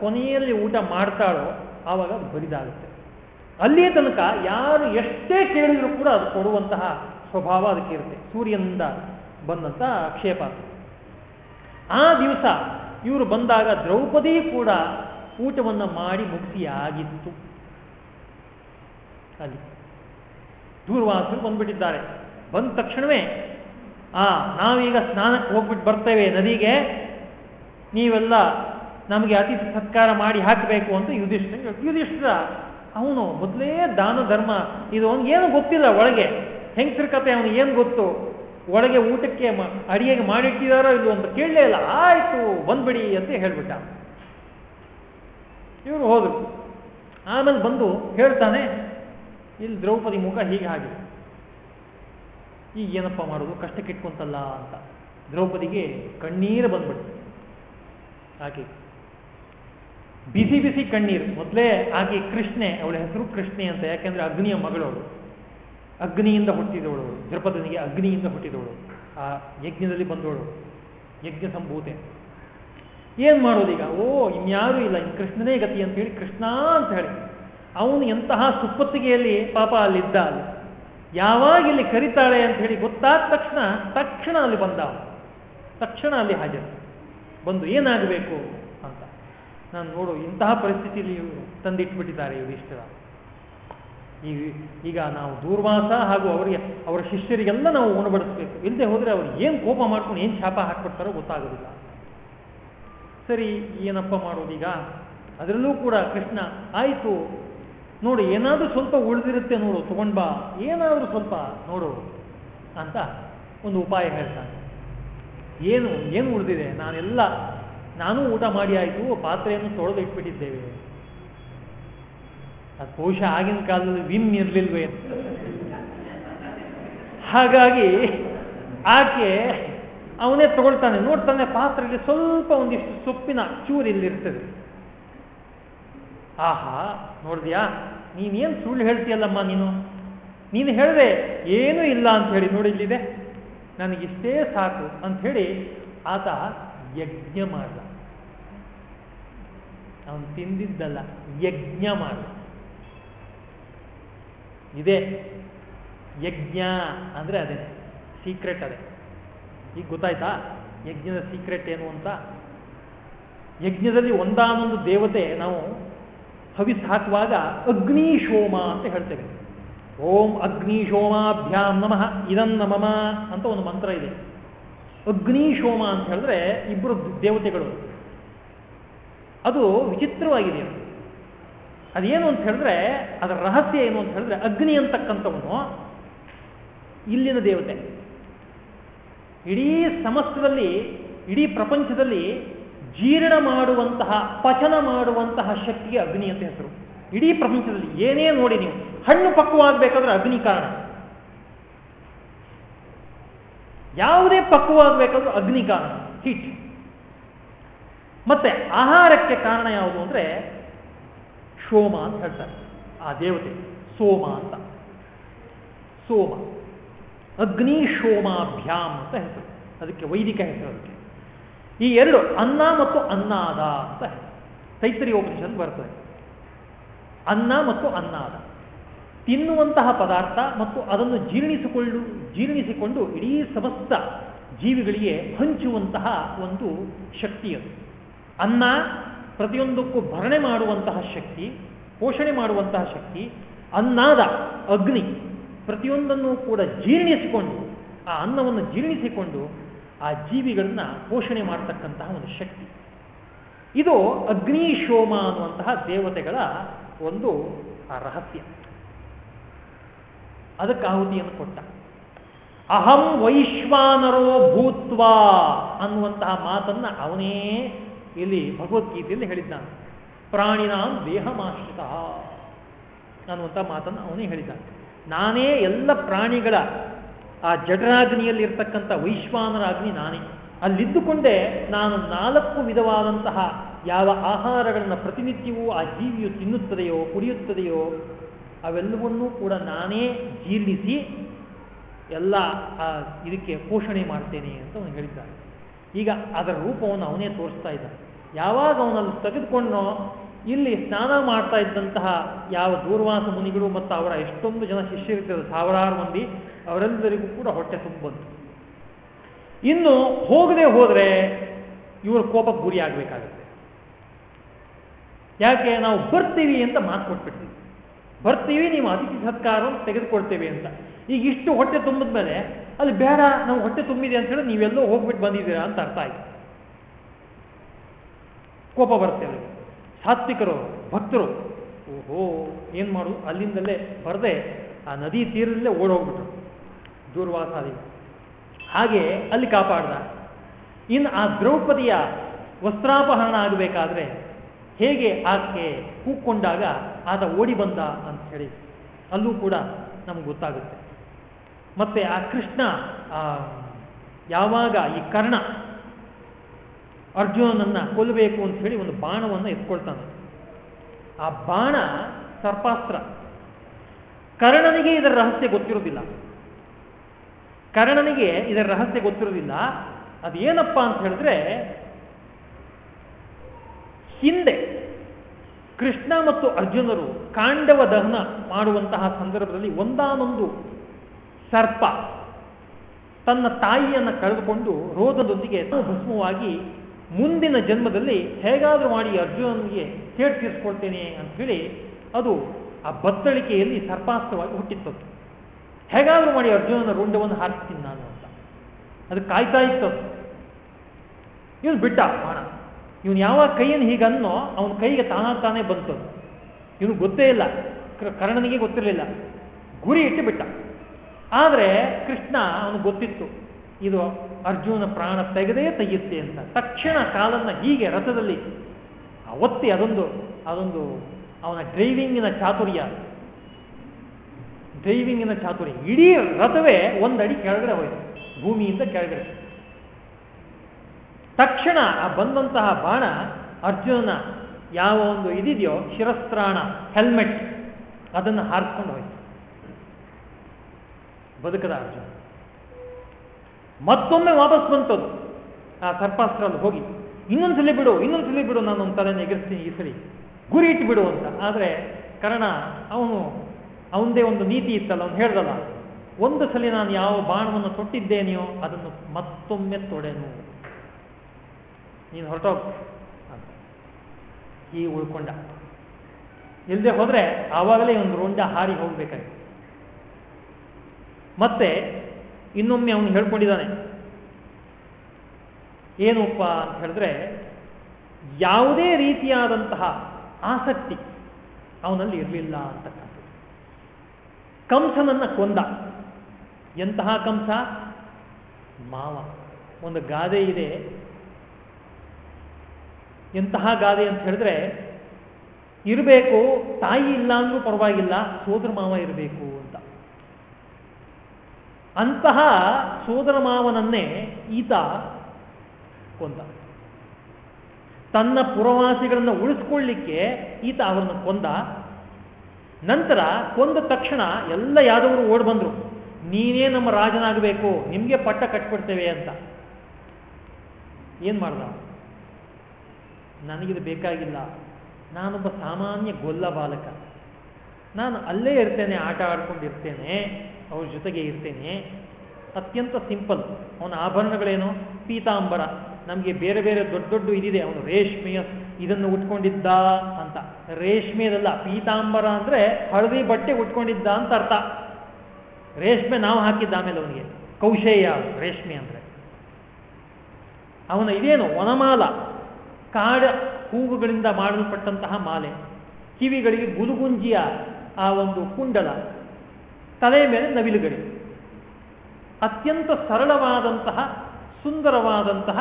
ಕೊನೆಯಲ್ಲಿ ಊಟ ಮಾಡ್ತಾಳೋ ಆವಾಗ ಬರಿದಾಗುತ್ತೆ ಅಲ್ಲಿಯ ತನಕ ಯಾರು ಎಷ್ಟೇ ಕೇಳಿದ್ರು ಕೂಡ ಅದು ಕೊಡುವಂತಹ ಸ್ವಭಾವ ಅದಕ್ಕೆ ಇರುತ್ತೆ. ಸೂರ್ಯನಿಂದ ಬಂದಂತಹ ಅಕ್ಷಯ ಪಾತ್ರೆ. ಆ ದಿವಸ ಇವರು ಬಂದಾಗ ದ್ರೌಪದಿ ಕೂಡ ಊಟವನ್ನು ಮಾಡಿ ಮುಕ್ತಿಯಾಗಿತ್ತು. ಅಲ್ಲಿ ದೂರ್ವಾಸರು ಬಂದ್ಬಿಟ್ಟಿದ್ದಾರೆ. ಬಂದ ತಕ್ಷಣವೇ, ಆ, ನಾವೀಗ ಸ್ನಾನಕ್ಕೆ ಹೋಗ್ಬಿಟ್ಟು ಬರ್ತೇವೆ ನದಿಗೆ. ನೀವೆಲ್ಲ ನಮಗೆ ಅತಿಥಿ ಸತ್ಕಾರ ಮಾಡಿ ಹಾಕಬೇಕು ಅಂತ ಯುಧಿಷ್ಠ ಯುಧಿಷ್ಠ ಅವನು ಮೊದಲೇ ದಾನ ಧರ್ಮ ಇದು ಅವನಿಗೆ ಏನು ಗೊತ್ತಿಲ್ಲ ಒಳಗೆ. ಹೆಂಗಸರ ಕತೆ ಅವನು ಏನು ಗೊತ್ತು? ಒಳಗೆ ಊಟಕ್ಕೆ ಅಡಿಗೆಗೆ ಮಾಡಿಟ್ಟಿದಾರೋ ಇದು ಅಂತ ಕೇಳಲೇ ಇಲ್ಲ. ಆಯ್ತು, ಬಂದ್ಬಿಡಿ ಅಂತ ಹೇಳ್ಬಿಟ್ಟ. ಇವರು ಹೋದ್ರು. ಆಮೇಲೆ ಬಂದು ಹೇಳ್ತಾನೆ, ಇಲ್ಲಿ ದ್ರೌಪದಿ ಮುಖ ಹೀಗೆ ಆಗಿದೆ. ಈಗ ಏನಪ್ಪ ಮಾಡೋದು? ಕಷ್ಟಕ್ಕಿಟ್ಕೊಂತಲ್ಲ ಅಂತ. ದ್ರೌಪದಿಗೆ ಕಣ್ಣೀರು ಬಂದ್ಬಿಡ್ತು. ಆಕೆ ಬಿಸಿ ಬಿಸಿ ಕಣ್ಣೀರು. ಮೊದಲೇ ಆಕೆ ಕೃಷ್ಣೆ, ಅವಳ ಹೆಸರು ಕೃಷ್ಣೆ ಅಂತ, ಯಾಕೆಂದ್ರೆ ಅಗ್ನಿಯ ಮಗಳವಳು. ಅಗ್ನಿಯಿಂದ ಹುಟ್ಟಿದವಳು ದ್ರೌಪದನಿಗೆ ಅಗ್ನಿಯಿಂದ ಹುಟ್ಟಿದವಳು. ಆ ಯಜ್ಞದಲ್ಲಿ ಬಂದವಳು. ಯಜ್ಞ ಸಂಭೂತೆ. ಏನ್ ಮಾಡೋದೀಗ ಓ, ಇನ್ಯಾರು ಇಲ್ಲ. ಇನ್ ಕೃಷ್ಣನೇ ಗತಿ ಅಂತ ಹೇಳಿ ಕೃಷ್ಣ ಅಂತ ಹೇಳಿ. ಅವನು ಎಂತಹ ಸುಪ್ಪತ್ತಿಗೆಯಲ್ಲಿ ಪಾಪ ಅಲ್ಲಿದ್ದ ಅಲ್ಲಿ ಯಾವಾಗ ಇಲ್ಲಿ ಕರಿತಾಳೆ ಅಂತ ಹೇಳಿ ಗೊತ್ತಾದ ತಕ್ಷಣ ತಕ್ಷಣ ಅಲ್ಲಿ ಬಂದ ತಕ್ಷಣ ಅಲ್ಲಿ ಹಾಜರು. ಬಂದು ಏನಾಗಬೇಕು ಅಂತ. ನಾನು ನೋಡು, ಇಂತಹ ಪರಿಸ್ಥಿತಿಯಲ್ಲಿ ತಂದಿಟ್ಬಿಟ್ಟಿದ್ದಾರೆ ಯುಧಿಷ್ಠಿರ. ಈಗ ಈಗ ನಾವು ದೂರ್ವಾಸ ಹಾಗೂ ಅವರಿಗೆ, ಅವರ ಶಿಷ್ಯರಿಗೆಲ್ಲ ನಾವು ಉಣಬಡಿಸ್ಬೇಕು. ಇಲ್ಲದೆ ಹೋದರೆ ಅವ್ರು ಏನು ಕೋಪ ಮಾಡ್ಕೊಂಡು ಏನು ಶಾಪ ಹಾಕ್ಬಿಡ್ತಾರೋ ಗೊತ್ತಾಗೋದಿಲ್ಲ. ಸರಿ, ಏನಪ್ಪ ಮಾಡೋದೀಗ ಅದರಲ್ಲೂ ಕೂಡ ಕೃಷ್ಣ, ಆಯಿತು, ನೋಡು, ಏನಾದರೂ ಸ್ವಲ್ಪ ಉಳಿದಿರುತ್ತೆ ನೋಡು, ತಗೊಂಡ್ ಬಾ. ಏನಾದರೂ ಸ್ವಲ್ಪ ನೋಡು, ಅಂತ ಒಂದು ಉಪಾಯ ಹೇಳ್ತಾನೆ. ಏನು ಏನು ಉಳಿದಿದೆ? ನಾನೆಲ್ಲ, ನಾನು ಊಟ ಮಾಡಿ ಆಯಿತು, ಪಾತ್ರೆಯನ್ನು ತೊಳೆದು ಇಟ್ಬಿಟ್ಟಿದ್ದೇವೆ. ಬಹುಶಃ ಆಗಿನ ಕಾಲದಲ್ಲಿ ವಿಮ್ ಇರ್ಲಿಲ್ವೇ ಹಾಗಾಗಿ ಆಕೆ ಅವನೇ ತಗೊಳ್ತಾನೆ, ನೋಡ್ತಾನೆ ಪಾತ್ರೆಗೆ ಸ್ವಲ್ಪ ಒಂದಿಷ್ಟು ಸೊಪ್ಪಿನ ಚೂರು ಇಲ್ಲಿರ್ತದೆ ಆಹಾ, ನೋಡಿದ್ಯಾ, ನೀನೇನು ಸುಳ್ಳು ಹೇಳ್ತೀಯಲ್ಲಮ್ಮ ನೀನು? ನೀನು ಹೇಳಿದೆ, ಏನೂ ಇಲ್ಲ ಅಂತ ಹೇಳಿ ನೋಡಿ ಇಲ್ಲಿದೆ. ನನಗಿಷ್ಟೇ ಸಾಕು ಅಂತ ಹೇಳಿ ಆತ ಯಜ್ಞ ಮಾಡ್ದ. ಅವನು ತಿಂದಿದ್ದಲ್ಲ, ಯಜ್ಞ ಮಾಡ ಇದೆ. ಯಜ್ಞ ಅಂದರೆ ಅದೇ ಸೀಕ್ರೆಟ್ ಅದೇ. ಈಗ ಗೊತ್ತಾಯ್ತಾ? ಯಜ್ಞದ ಸೀಕ್ರೆಟ್ ಏನು ಅಂತ? ಯಜ್ಞದಲ್ಲಿ ಒಂದಾನೊಂದು ದೇವತೆ ನಾವು ಹವಿಸ್ ಹಾಕುವಾಗ ಅಗ್ನಿಶೋಮ ಅಂತ ಹೇಳ್ತೇವೆ. ಓಂ ಅಗ್ನಿಶೋಮಾಭ್ಯಾಂ ನಮಃ ಇದನ್ ನಮಮ ಅಂತ ಒಂದು ಮಂತ್ರ ಇದೆ. ಅಗ್ನಿಶೋಮ ಅಂತ ಹೇಳಿದ್ರೆ ಇಬ್ಬರು ದೇವತೆಗಳು. ಅದು ವಿಚಿತ್ರವಾಗಿದೆ ಅದೇನು ಅಂತ ಹೇಳಿದ್ರೆ, ಅದರ ರಹಸ್ಯ ಏನು ಅಂತ ಹೇಳಿದ್ರೆ, ಅಗ್ನಿ ಅಂತಕ್ಕಂಥವನು ಇಲ್ಲಿನ ದೇವತೆ. ಇಡೀ ಸಮಸ್ತದಲ್ಲಿ, ಇಡೀ ಪ್ರಪಂಚದಲ್ಲಿ ಜೀರ್ಣ ಮಾಡುವಂತಹ, ಪಚನ ಮಾಡುವಂತಹ ಶಕ್ತಿಗೆ ಅಗ್ನಿ ಅಂತ ಹೆಸರು. ಇಡೀ ಪ್ರಪಂಚದಲ್ಲಿ ಏನೇ ನೋಡಿ ನೀವು, ಹಣ್ಣು ಪಕ್ವವಾಗಬೇಕಾದ್ರೆ ಅಗ್ನಿ ಕಾರಣ. ಯಾವುದೇ ಪಕ್ವವಾಗಬೇಕಾದ್ರೂ ಅಗ್ನಿ ಕಾರಣ ಹೀಟ್ ಮತ್ತೆ ಆಹಾರಕ್ಕೆ ಕಾರಣ ಯಾವುದು ಅಂದ್ರೆ ಶೋಮ ಅಂತ ಹೇಳ್ತಾರೆ. ಆ ದೇವತೆ ಸೋಮ ಅಂತ. ಸೋಮ. ಅಗ್ನಿ ಶೋಮಾಭ್ಯಾಮ್ ಅಂತ ಹೆಸರು ಅದಕ್ಕೆ ವೈದಿಕ ಹೆಸರು ಅದಕ್ಕೆ. ಈ ಎರಡು ಅನ್ನ ಮತ್ತು ಅನ್ನಾದ ಅಂತ ತೈತರಿ ಉಪನಿಷತ್ ಬರ್ತದೆ. ಅನ್ನ ಮತ್ತು ಅನ್ನಾದ. ತಿನ್ನುವಂತಹ ಪದಾರ್ಥ ಮತ್ತು ಅದನ್ನು ಜೀರ್ಣಿಸಿಕೊಳ್ಳು, ಜೀರ್ಣಿಸಿಕೊಂಡು ಇಡೀ ಸಮಸ್ತ ಜೀವಿಗಳಿಗೆ ಹಂಚುವಂತಹ ಒಂದು ಶಕ್ತಿ ಅದು. ಅನ್ನ ಪ್ರತಿಯೊಂದಕ್ಕೂ ಭರಣೆ ಮಾಡುವಂತಹ ಶಕ್ತಿ, ಪೋಷಣೆ ಮಾಡುವಂತಹ ಶಕ್ತಿ, ಅನ್ನಾದ ಅಗ್ನಿ ಪ್ರತಿಯೊಂದನ್ನು ಕೂಡ ಜೀರ್ಣಿಸಿಕೊಂಡು, ಆ ಅನ್ನವನ್ನು ಜೀರ್ಣಿಸಿಕೊಂಡು ಆ ಜೀವಿಗಳನ್ನ ಪೋಷಣೆ ಮಾಡತಕ್ಕಂತಹ ಒಂದು ಶಕ್ತಿ. ಇದು ಅಗ್ನಿಶೋಮ ಅನ್ನುವಂತಹ ದೇವತೆಗಳ ಒಂದು ರಹಸ್ಯ. ಅದಕ್ಕೆ ಆಹುತಿಯನ್ನು ಕೊಟ್ಟ. ಅಹಂ ವೈಶ್ವಾನರೋ ಭೂತ್ವಾ ಅನ್ನುವಂತಹ ಮಾತನ್ನ ಅವನೇ ಇಲ್ಲಿ ಭಗವದ್ಗೀತೆಯಲ್ಲಿ ಹೇಳಿದ್ದಾನೆ ಪ್ರಾಣಿನಾಂ ದೇಹಮಾಶ್ರಿತ ಅನ್ನುವಂಥ ಮಾತನ್ನು ಅವನೇ ಹೇಳಿದ. ನಾನೇ ಎಲ್ಲ ಪ್ರಾಣಿಗಳ, ಆ ಜಠರಾಗ್ನಿಯಲ್ಲಿ ಇರ್ತಕ್ಕಂಥ ವೈಶ್ವಾನರ ಅಗ್ನಿ ನಾನೇ. ಅಲ್ಲಿದ್ದುಕೊಂಡೇ ನಾನು ನಾಲ್ಕು ವಿಧವಾದಂತಹ ಯಾವ ಆಹಾರಗಳನ್ನು ಪ್ರತಿನಿತ್ಯವೂ ಆ ಜೀವಿಯು ತಿನ್ನುತ್ತದೆಯೋ, ಕುಡಿಯುತ್ತದೆಯೋ, ಅವೆಲ್ಲವನ್ನೂ ಕೂಡ ನಾನೇ ಜೀರ್ಣಿಸಿ ಎಲ್ಲ ಇದಕ್ಕೆ ಪೋಷಣೆ ಮಾಡ್ತೇನೆ ಅಂತ ಅವನು ಹೇಳಿದ್ದಾನೆ. ಈಗ ಅದರ ರೂಪವನ್ನು ಅವನೇ ತೋರಿಸ್ತಾ ಇದ್ದಾನೆ. ಯಾವಾಗ ಅವನಲ್ಲಿ ತೆಗೆದುಕೊಂಡು ಇಲ್ಲಿ ಸ್ನಾನ ಮಾಡ್ತಾ ಇದ್ದಂತಹ ಯಾವ ದೂರ್ವಾಸ ಮುನಿಗಳು ಮತ್ತು ಅವರ ಎಷ್ಟೊಂದು ಜನ ಶಿಷ್ಯರಿರ್ತಾರೆ ಸಾವಿರಾರು ಮಂದಿ, ಅವರೆಲ್ಲರಿಗೂ ಕೂಡ ಹೊಟ್ಟೆ ತುಂಬಂತು ಇನ್ನು ಹೋಗದೆ ಹೋದರೆ ಇವರ ಕೋಪ ಗುರಿ ಆಗಬೇಕಾಗುತ್ತೆ. ಯಾಕೆ, ನಾವು ಬರ್ತೀವಿ ಅಂತ ಮಾತು ಕೊಟ್ಬಿಡ್ತೀವಿ ಬರ್ತೀವಿ, ನೀವು ಅತಿಥಿ ಸತ್ಕಾರ ತೆಗೆದುಕೊಳ್ತೇವೆ ಅಂತ. ಈಗ ಇಷ್ಟು ಹೊಟ್ಟೆ ತುಂಬಿದ ಮೇಲೆ ಅಲ್ಲಿ ಬೇಡ, ನಾವು ಹೊಟ್ಟೆ ತುಂಬಿದೆ ಅಂತ ಹೇಳಿ ನೀವೆಲ್ಲೋ ಹೋಗ್ಬಿಟ್ಟು ಬಂದಿದ್ದೀರಾ ಅಂತ ಅರ್ಥ ಆಯ್ತು. ಕೋಪ ಬರುತ್ತೆ ಅವರಿಗೆ ಸಾತ್ವಿಕರು, ಭಕ್ತರು, ಓಹೋ, ಏನ್ ಮಾಡು? ಅಲ್ಲಿಂದಲೇ ಬರದೆ ಆ ನದಿ ತೀರದಲ್ಲೇ ಓಡೋಗ್ಬಿಟ್ರು. ದೂರ್ವಾಸಾದಿ. ಹಾಗೆ ಅಲ್ಲಿ ಕಾಪಾಡ್ದ. ಇನ್ನು ಆ ದ್ರೌಪದಿಯ ವಸ್ತ್ರಾಪಹರಣ ಆಗಬೇಕಾದ್ರೆ ಹೇಗೆ ಆಕೆ ಕೂಕ್ಕೊಂಡಾಗ ಆತ ಓಡಿ ಬಂದ ಅಂತ ಹೇಳಿ. ಅಲ್ಲೂ ಕೂಡ ನಮ್ಗೆ ಗೊತ್ತಾಗುತ್ತೆ. ಮತ್ತೆ ಆ ಕೃಷ್ಣ ಯಾವಾಗ ಈ ಕರ್ಣ ಅರ್ಜುನನನ್ನ ಕೊಲ್ಲಬೇಕು ಅಂತ ಹೇಳಿ ಒಂದು ಬಾಣವನ್ನು ಎತ್ಕೊಳ್ತಾನೆ. ಆ ಬಾಣ ಸರ್ಪಾಸ್ತ್ರ. ಕರ್ಣನಿಗೆ ಇದರ ರಹಸ್ಯ ಗೊತ್ತಿರುವುದಿಲ್ಲ. ಕರ್ಣನಿಗೆ ಇದರ ರಹಸ್ಯ ಗೊತ್ತಿರುವುದಿಲ್ಲ. ಅದೇನಪ್ಪ ಅಂತ ಹೇಳಿದ್ರೆ, ಹಿಂದೆ ಕೃಷ್ಣ ಮತ್ತು ಅರ್ಜುನರು ಕಾಂಡವ ದಹನ ಮಾಡುವಂತಹ ಸಂದರ್ಭದಲ್ಲಿ ಒಂದಾನೊಂದು ಸರ್ಪ ತನ್ನ ತಾಯಿಯನ್ನು ಕಳೆದುಕೊಂಡು ರೋಧದೊಂದಿಗೆ ಭಸ್ಮವಾಗಿ ಮುಂದಿನ ಜನ್ಮದಲ್ಲಿ ಹೇಗಾದರೂ ಮಾಡಿ ಅರ್ಜುನನಿಗೆ ಕೇಳಿ ತೀರಿಸ್ಕೊಳ್ತೇನೆ ಅಂತ ಹೇಳಿ ಅದು ಆ ಬತ್ತಳಿಕೆಯಲ್ಲಿ ಸರ್ಪಾಸ್ತ್ರವಾಗಿ ಹುಟ್ಟಿತ್ತು ಹೇಗಾದರೂ ಮಾಡಿ ಅರ್ಜುನನ ರುಂಡವನ್ನು ಹಾರಿಸ್ತೀನಿ ನಾನು ಅಂತ. ಅದು ಕಾಯ್ತಾ ಇತ್ತು ಇವನು ಬಿಟ್ಟ ಬಾಣ ಇವನು ಯಾವ ಕೈಯನ್ನು ಹೀಗನ್ನೋ ಅವನ ಕೈಗೆ ತಾನ ತಾನೇ ಬಂತು ಇವನು ಗೊತ್ತೇ ಇಲ್ಲ. ಕರ್ಣನಿಗೆ ಗೊತ್ತಿರಲಿಲ್ಲ. ಗುರಿ ಇಟ್ಟು ಬಿಟ್ಟ. ಆದರೆ ಕೃಷ್ಣ ಅವನು ಗೊತ್ತಿತ್ತು. ಇದು ಅರ್ಜುನ ಪ್ರಾಣ ತೆಗೆದೇ ತೆಗೆಯುತ್ತೆ ಅಂತ. ತಕ್ಷಣ ಕಾಲನ್ನ ಹೀಗೆ ರಥದಲ್ಲಿ ಒತ್ತಿ ಅದೊಂದು ಅದೊಂದು ಅವನ ಡ್ರೈವಿಂಗಿನ ಚಾತುರ್ಯ. ಡ್ರೈವಿಂಗಿನ ಚಾತುರ್ಯ. ಇಡೀ ರಥವೇ ಒಂದಡಿ ಕೆಳಗಡೆ ಹೋಯ್ತು. ಭೂಮಿಯಿಂದ ಕೆಳಗಡೆ. ತಕ್ಷಣ ಆ ಬಂದಂತಹ ಬಾಣ ಅರ್ಜುನನ ಯಾವ ಒಂದು ಇದಿದೆಯೋ ಶಿರಸ್ತ್ರಾಣ ಹೆಲ್ಮೆಟ್ ಅದನ್ನು ಹಾರಿಸ್ಕೊಂಡು ಹೋಯ್ತು. ಬದುಕದ ಅರ್ಜುನ. ಮತ್ತೊಮ್ಮೆ ವಾಪಸ್ ಬಂತದು. ಆ ಸರ್ಪಾಸ್ತ್ರ ಹೋಗಿ, ಇನ್ನೊಂದ್ಸಲಿ ಬಿಡು ಇನ್ನೊಂದ್ಸಲಿ ಬಿಡು, ನಾನು ಒಂದು ತಲೆ ಎಗರಿಸ್ತೀನಿ, ಈ ಸರಿ ಗುರಿ ಇಟ್ಟು ಬಿಡು ಅಂತ. ಆದರೆ ಕರ್ಣ, ಅವನು, ಅವನದೇ ಒಂದು ನೀತಿ ಇತ್ತಲ್ಲ, ಅವನು ಹೇಳ್ದಲ್ಲ, ಒಂದು ಸಲ ನಾನು ಯಾವ ಬಾಣವನ್ನು ತೊಟ್ಟಿದ್ದೇನೆಯೋ ಅದನ್ನು ಮತ್ತೊಮ್ಮೆ ತೊಡೆನು. ನೀನು ಹೊರಟೋಗ ಈ ಉಳ್ಕೊಂಡ. ಇಲ್ಲದೆ ಹೋದ್ರೆ ಆವಾಗಲೇ ಒಂದು ರೋಂಡ ಹಾರಿ ಹೋಗ್ಬೇಕಾಗಿತ್ತು ಮತ್ತೆ ಇನ್ನೊಮ್ಮೆ ಅವನು ಹೇಳ್ಕೊಂಡಿದ್ದಾನೆ. ಏನಪ್ಪ ಅಂತ ಹೇಳಿದ್ರೆ, ಯಾವುದೇ ರೀತಿಯಾದಂತಹ ಆಸಕ್ತಿ ಅವನಲ್ಲಿ ಇರಲಿಲ್ಲ ಅಂತಕ್ಕಂಥದ್ದು. ಕಂಸನನ್ನ ಕೊಂದ. ಎಂತಹ ಕಂಸ? ಮಾವ. ಒಂದು ಗಾದೆ ಇದೆ. ಎಂತಹ ಗಾದೆ ಅಂತ ಹೇಳಿದ್ರೆ, ಇರಬೇಕು, ತಾಯಿ ಇಲ್ಲ ಅಂದ್ರೂ ಪರವಾಗಿಲ್ಲ, ಸೋದರ ಮಾವ ಇರಬೇಕು ಅಂತಹ ಸೋದರ ಮಾವನನ್ನೇ ಈತ ಕೊಂದ. ತನ್ನ ಪುರವಾಸಿಗಳನ್ನು ಉಳಿಸ್ಕೊಳ್ಳಿಕ್ಕೆ ಈತ ಅವರನ್ನು ಕೊಂದ. ನಂತರ ಕೊಂದ ತಕ್ಷಣ ಎಲ್ಲ ಯಾದವರು ಓಡ್ ಬಂದರು. ನೀನೇ ನಮ್ಮ ರಾಜನಾಗಬೇಕು, ನಿಮಗೆ ಪಟ್ಟ ಕಟ್ಬಿಡ್ತೇವೆ ಅಂತ. ಏನ್ ಮಾಡ್ದ? ನನಗಿದು ಬೇಕಾಗಿಲ್ಲ. ನಾನೊಬ್ಬ ಸಾಮಾನ್ಯ ಗೊಲ್ಲ ಬಾಲಕ. ನಾನು ಅಲ್ಲೇ ಇರ್ತೇನೆ, ಆಟ ಆಡ್ಕೊಂಡಿರ್ತೇನೆ. ಅವ್ರ ಜೊತೆಗೆ ಇರ್ತೇನೆ. ಅತ್ಯಂತ ಸಿಂಪಲ್. ಅವನ ಆಭರಣಗಳೇನು? ಪೀತಾಂಬರ. ನಮಗೆ ಬೇರೆ ಬೇರೆ ದೊಡ್ಡ ದೊಡ್ಡ ಇದಿದೆ. ಅವನು ರೇಷ್ಮೆಯ ಇದನ್ನು ಉಟ್ಕೊಂಡಿದ್ದ ಅಂತ. ರೇಷ್ಮೆದಲ್ಲ, ಪೀತಾಂಬರ ಅಂದ್ರೆ ಹಳದಿ ಬಟ್ಟೆ ಉಟ್ಕೊಂಡಿದ್ದ ಅಂತ ಅರ್ಥ. ರೇಷ್ಮೆ ನಾವು ಹಾಕಿದ್ದ ಆಮೇಲೆ ಅವನಿಗೆ. ಕೌಶೇಯ ರೇಷ್ಮೆ ಅಂದ್ರೆ. ಅವನ ಇದೇನು? ವನಮಾಲ. ಕಾಡ ಹೂವುಗಳಿಂದ ಮಾಡಲ್ಪಟ್ಟಂತಹ ಮಾಲೆ. ಕಿವಿಗಳಿಗೆ ಗುಲುಗುಂಜಿಯ ಆ ಒಂದು ಕುಂಡಲ. ತಲೆಯ ಮೇಲೆ ನವಿಲುಗಡೆ ಅತ್ಯಂತ ಸರಳವಾದಂತಹ, ಸುಂದರವಾದಂತಹ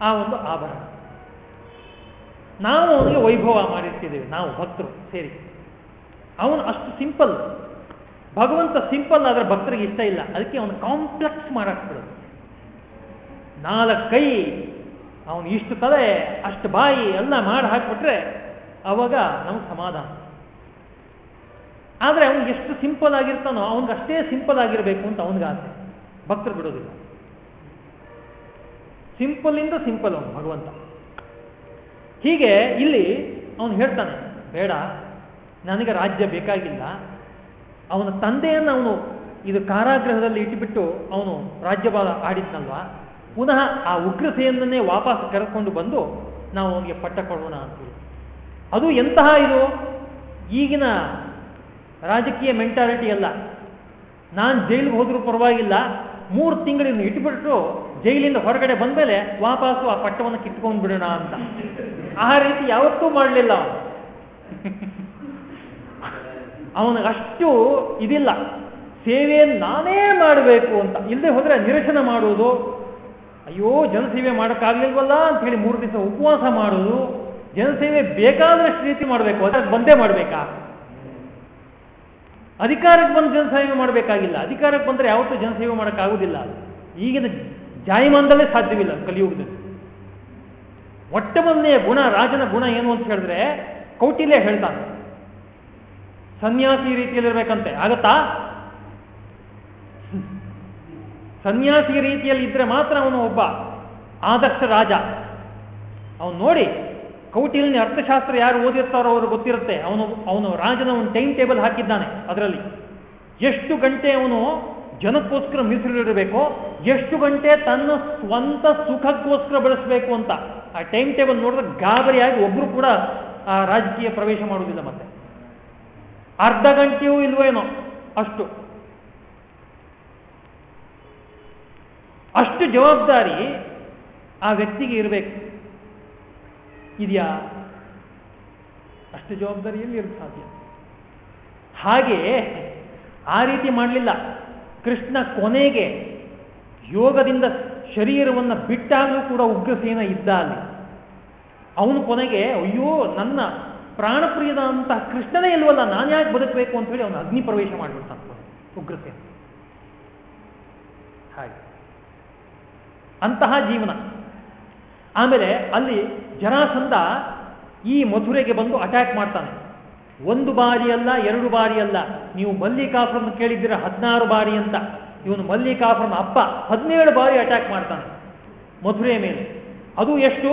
ಆ ಒಂದು ಆಭರಣ. ನಾವು ಅವನಿಗೆ ವೈಭವ ಮಾಡಿರ್ತಿದ್ದೇವೆ, ನಾವು ಭಕ್ತರು ಸೇರಿ. ಅವನು ಅಷ್ಟು ಸಿಂಪಲ್. ಭಗವಂತ ಸಿಂಪಲ್ ಆದರೆ ಭಕ್ತರಿಗೆ ಇಷ್ಟ ಇಲ್ಲ. ಅದಕ್ಕೆ ಅವನು ಕಾಂಪ್ಲೆಕ್ಸ್ ಮಾಡಾಕ್ಬಿಡೋದು. ನಾಲ್ಕು ಕೈ ಅವನು ಇಷ್ಟು ತಲೆ, ಅಷ್ಟು ಬಾಯಿ, ಎಲ್ಲ ಮಾಡಿ ಹಾಕ್ಬಿಟ್ರೆ ಅವಾಗ ನಮ್ಗೆ ಸಮಾಧಾನ. ಆದರೆ ಅವನಿಗೆ ಎಷ್ಟು ಸಿಂಪಲ್ ಆಗಿರ್ತಾನೋ ಅವನಿಗೆ ಅಷ್ಟೇ ಸಿಂಪಲ್ ಆಗಿರಬೇಕು ಅಂತ ಅವನಿಗೆ ಆಸೆ. ಭಕ್ತರು ಬಿಡೋದಿಲ್ಲ. ಸಿಂಪಲ್ ಇಂದ ಸಿಂಪಲ್ ಅವನು, ಭಗವಂತ. ಹೀಗೆ ಇಲ್ಲಿ ಅವನು ಹೇಳ್ತಾನೆ, ಬೇಡ, ನನಗೆ ರಾಜ್ಯ ಬೇಕಾಗಿಲ್ಲ. ಅವನ ತಂದೆಯನ್ನು ಅವನು ಇದು ಕಾರಾಗೃಹದಲ್ಲಿ ಇಟ್ಟುಬಿಟ್ಟು ಅವನು ರಾಜ್ಯಭಾರ ಆಡಿದ್ನಲ್ವಾ? ಪುನಃ ಆ ಉಗ್ರತೆಯನ್ನೇ ವಾಪಸ್ ಕರೆಕೊಂಡು ಬಂದು ನಾವು ಅವನಿಗೆ ಪಟ್ಟ ಕೊಡೋಣ ಅಂತೇಳಿ ಅದು ಎಂತಹ ಇದು? ಈಗಿನ ರಾಜಕೀಯ ಮೆಂಟಾಲಿಟಿ ಅಲ್ಲ. ನಾನು ಜೈಲಿಗೆ ಹೋದ್ರೂ ಪರವಾಗಿಲ್ಲ, ಮೂರು ತಿಂಗಳಿಂದ ಇಟ್ಬಿಟ್ಟು ಜೈಲಿಂದ ಹೊರಗಡೆ ಬಂದ್ಮೇಲೆ ವಾಪಸ್ಸು ಆ ಪಟ್ಟವನ್ನು ಕಿತ್ಕೊಂಡು ಬಿಡೋಣ ಅಂತ. ಆ ರೀತಿ ಯಾವತ್ತೂ ಮಾಡಲಿಲ್ಲ ಅವನಿಗಷ್ಟು ಇದಿಲ್ಲ. ಸೇವೆಯನ್ನು ನಾನೇ ಮಾಡಬೇಕು ಅಂತ. ಇಲ್ಲದೆ ಹೋದ್ರೆ ನಿರಸನ ಮಾಡುವುದು ಅಯ್ಯೋ, ಜನಸೇವೆ ಮಾಡೋಕ್ಕಾಗ್ಲಿಲ್ವಲ್ಲ ಅಂತ ಹೇಳಿ ಮೂರು ದಿವಸ ಉಪವಾಸ ಮಾಡೋದು. ಜನಸೇವೆ ಬೇಕಾದಷ್ಟು ರೀತಿ ಮಾಡಬೇಕು. ಅದಕ್ಕೆ ಬಂದೇ ಮಾಡಬೇಕಾ? ಅಧಿಕಾರಕ್ಕೆ ಬಂದು ಜನಸೇವೆ ಮಾಡಬೇಕಾಗಿಲ್ಲ. ಅಧಿಕಾರಕ್ಕೆ ಬಂದರೆ ಯಾವತ್ತೂ ಜನಸೇವೆ ಮಾಡೋಕ್ಕಾಗುವುದಿಲ್ಲ ಅದು. ಈಗಿನ ಜಾಯಮಾನದಲ್ಲೇ ಸಾಧ್ಯವಿಲ್ಲ ಕಲಿಯುಗದಲ್ಲಿ. ಮೊಟ್ಟ ಮೊದಲನೆಯ ಗುಣ, ರಾಜನ ಗುಣ ಏನು ಅಂತ ಹೇಳಿದ್ರೆ ಕೌಟಿಲ್ಯ ಹೇಳ್ತಾನೆ ಸನ್ಯಾಸಿ ರೀತಿಯಲ್ಲಿರ್ಬೇಕಂತೆ. ಆಗತ್ತಾ? ಸನ್ಯಾಸಿ ರೀತಿಯಲ್ಲಿ ಇದ್ರೆ ಮಾತ್ರ ಅವನು ಒಬ್ಬ ಆದರ್ಶ ರಾಜ. ಅವನು ನೋಡಿ ಕೌಟಿಲ್ಯ ಅರ್ಥಶಾಸ್ತ್ರ ಯಾರು ಓದಿರ್ತಾರೋ ಅವರು ಗೊತ್ತಿರುತ್ತೆ. ಅವನು ಅವನು ರಾಜನ ಒಂದು ಟೈಮ್ ಟೇಬಲ್ ಹಾಕಿದ್ದಾನೆ ಅದರಲ್ಲಿ. ಎಷ್ಟು ಗಂಟೆ ಅವನು ಜನಕ್ಕೋಸ್ಕರ ಮೀಸಲಿಡಬೇಕು, ಎಷ್ಟು ಗಂಟೆ ತನ್ನ ಸ್ವಂತ ಸುಖಕ್ಕೋಸ್ಕರ ಬಳಸಬೇಕು ಅಂತ. ಆ ಟೈಮ್ ಟೇಬಲ್ ನೋಡಿದ್ರೆ ಗಾಬರಿಯಾಗಿ ಒಬ್ರು ಕೂಡ ಆ ರಾಜಕೀಯ ಪ್ರವೇಶ ಮಾಡುವುದಿಲ್ಲ ಮತ್ತೆ. ಅರ್ಧ ಗಂಟೆಯೂ ಇಲ್ವೇನೋ ಅಷ್ಟು. ಅಷ್ಟು ಜವಾಬ್ದಾರಿ ಆ ವ್ಯಕ್ತಿಗೆ ಇರಬೇಕು. ಇದೆಯಾ? ಅಷ್ಟು ಜವಾಬ್ದಾರಿಯಲ್ಲಿ ಇರಲು ಸಾಧ್ಯ. ಹಾಗೆ ಆ ರೀತಿ ಮಾಡಲಿಲ್ಲ. ಕೃಷ್ಣ ಕೊನೆಗೆ ಯೋಗದಿಂದ ಶರೀರವನ್ನು ಬಿಟ್ಟಾಗಲೂ ಕೂಡ ಉಗ್ರಸೇನ ಇದ್ದ ಅಲ್ಲಿ ಅವನು ಕೊನೆಗೆ, ಅಯ್ಯೋ, ನನ್ನ ಪ್ರಾಣಪ್ರಿಯದ ಅಂತ ಕೃಷ್ಣನೇ ಇಲ್ವಲ್ಲ, ನಾನು ಯಾಕೆ ಬದುಕಬೇಕು? ಅಂತ ಹೇಳಿ ಅವನು ಅಗ್ನಿ ಪ್ರವೇಶ ಮಾಡಿಬಿಡ್ತಾನೆ ಉಗ್ರಸೇನ. ಹಾಗೆ. ಅಂತಹ ಜೀವನ. ಆಮೇಲೆ ಅಲ್ಲಿ ಜರಾಸಂಧ ಈ ಮಧುರೆಗೆ ಬಂದು ಅಟ್ಯಾಕ್ ಮಾಡ್ತಾನೆ. ಒಂದು ಬಾರಿ ಅಲ್ಲ, ಎರಡು ಬಾರಿ ಅಲ್ಲ. ನೀವು ಮಲ್ಲಿಕಾಫ್ರಮ್ ಕೇಳಿದ್ದೀರ, ಹದಿನಾರು ಬಾರಿ ಅಂತ. ಇವನು ಮಲ್ಲಿಕಾಫ್ರಮ್ ಅಪ್ಪ, ಹದಿನೇಳು ಬಾರಿ ಅಟ್ಯಾಕ್ ಮಾಡ್ತಾನೆ ಮಧುರೆಯ ಮೇಲೆ. ಅದು ಎಷ್ಟು?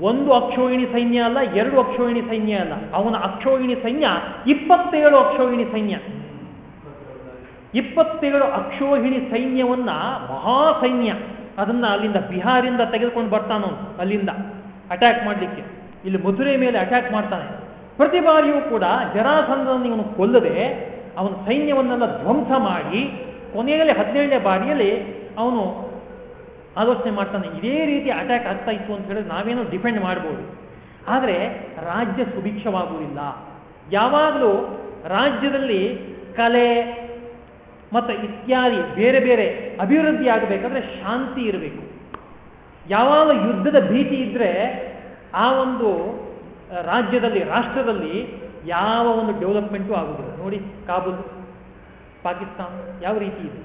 ಒಂದು ಅಕ್ಷೋಹಿಣಿ ಸೈನ್ಯ ಅಲ್ಲ, ಎರಡು ಅಕ್ಷೋಹಿಣಿ ಸೈನ್ಯ ಅಲ್ಲ. ಅವನ ಅಕ್ಷೋಹಿಣಿ ಸೈನ್ಯ ಇಪ್ಪತ್ತೇಳು ಅಕ್ಷೋಹಿಣಿ ಸೈನ್ಯ. ಇಪ್ಪತ್ತೇಳು ಅಕ್ಷೋಹಿಣಿ ಸೈನ್ಯವನ್ನ ಮಹಾ ಸೈನ್ಯ ಅದನ್ನ ಅಲ್ಲಿಂದ ಬಿಹಾರಿಂದ ತೆಗೆದುಕೊಂಡು ಬರ್ತಾನವನು, ಅಲ್ಲಿಂದ. ಅಟ್ಯಾಕ್ ಮಾಡಲಿಕ್ಕೆ. ಇಲ್ಲಿ ಮಧುರೆ ಮೇಲೆ ಅಟ್ಯಾಕ್ ಮಾಡ್ತಾನೆ. ಪ್ರತಿ ಬಾರಿಯೂ ಕೂಡ ಜರಾಸಂಧನನ್ನು ಇವನು ಕೊಲ್ಲದೆ ಅವನ ಸೈನ್ಯವನ್ನೆಲ್ಲ ಧ್ವಂಸ ಮಾಡಿ ಕೊನೆಯಲ್ಲಿ ಹದಿನೇಳನೇ ಬಾರಿಯಲ್ಲಿ ಅವನು ಆಲೋಚನೆ ಮಾಡ್ತಾನೆ, ಇದೇ ರೀತಿ ಅಟ್ಯಾಕ್ ಆಗ್ತಾ ಇತ್ತು ಅಂತ ಹೇಳಿದ್ರೆ ನಾವೇನು ಡಿಪೆಂಡ್ ಮಾಡ್ಬೋದು? ಆದರೆ ರಾಜ್ಯ ಸುಭಿಕ್ಷವಾಗುವುದಿಲ್ಲ. ಯಾವಾಗಲೂ ರಾಜ್ಯದಲ್ಲಿ ಕಲೆ ಮತ್ತು ಇತ್ಯಾದಿ ಬೇರೆ ಬೇರೆ ಅಭಿವೃದ್ಧಿ ಆಗಬೇಕಾದ್ರೆ ಶಾಂತಿ ಇರಬೇಕು. ಯಾವಾಗ ಯುದ್ಧದ ಭೀತಿ ಇದ್ದರೆ ಆ ಒಂದು ರಾಜ್ಯದಲ್ಲಿ, ರಾಷ್ಟ್ರದಲ್ಲಿ ಯಾವ ಒಂದು ಡೆವಲಪ್ಮೆಂಟು ಆಗುವುದಿಲ್ಲ. ನೋಡಿ, ಕಾಬೂಲ್, ಪಾಕಿಸ್ತಾನ, ಯಾವ ರೀತಿ ಇದೆ?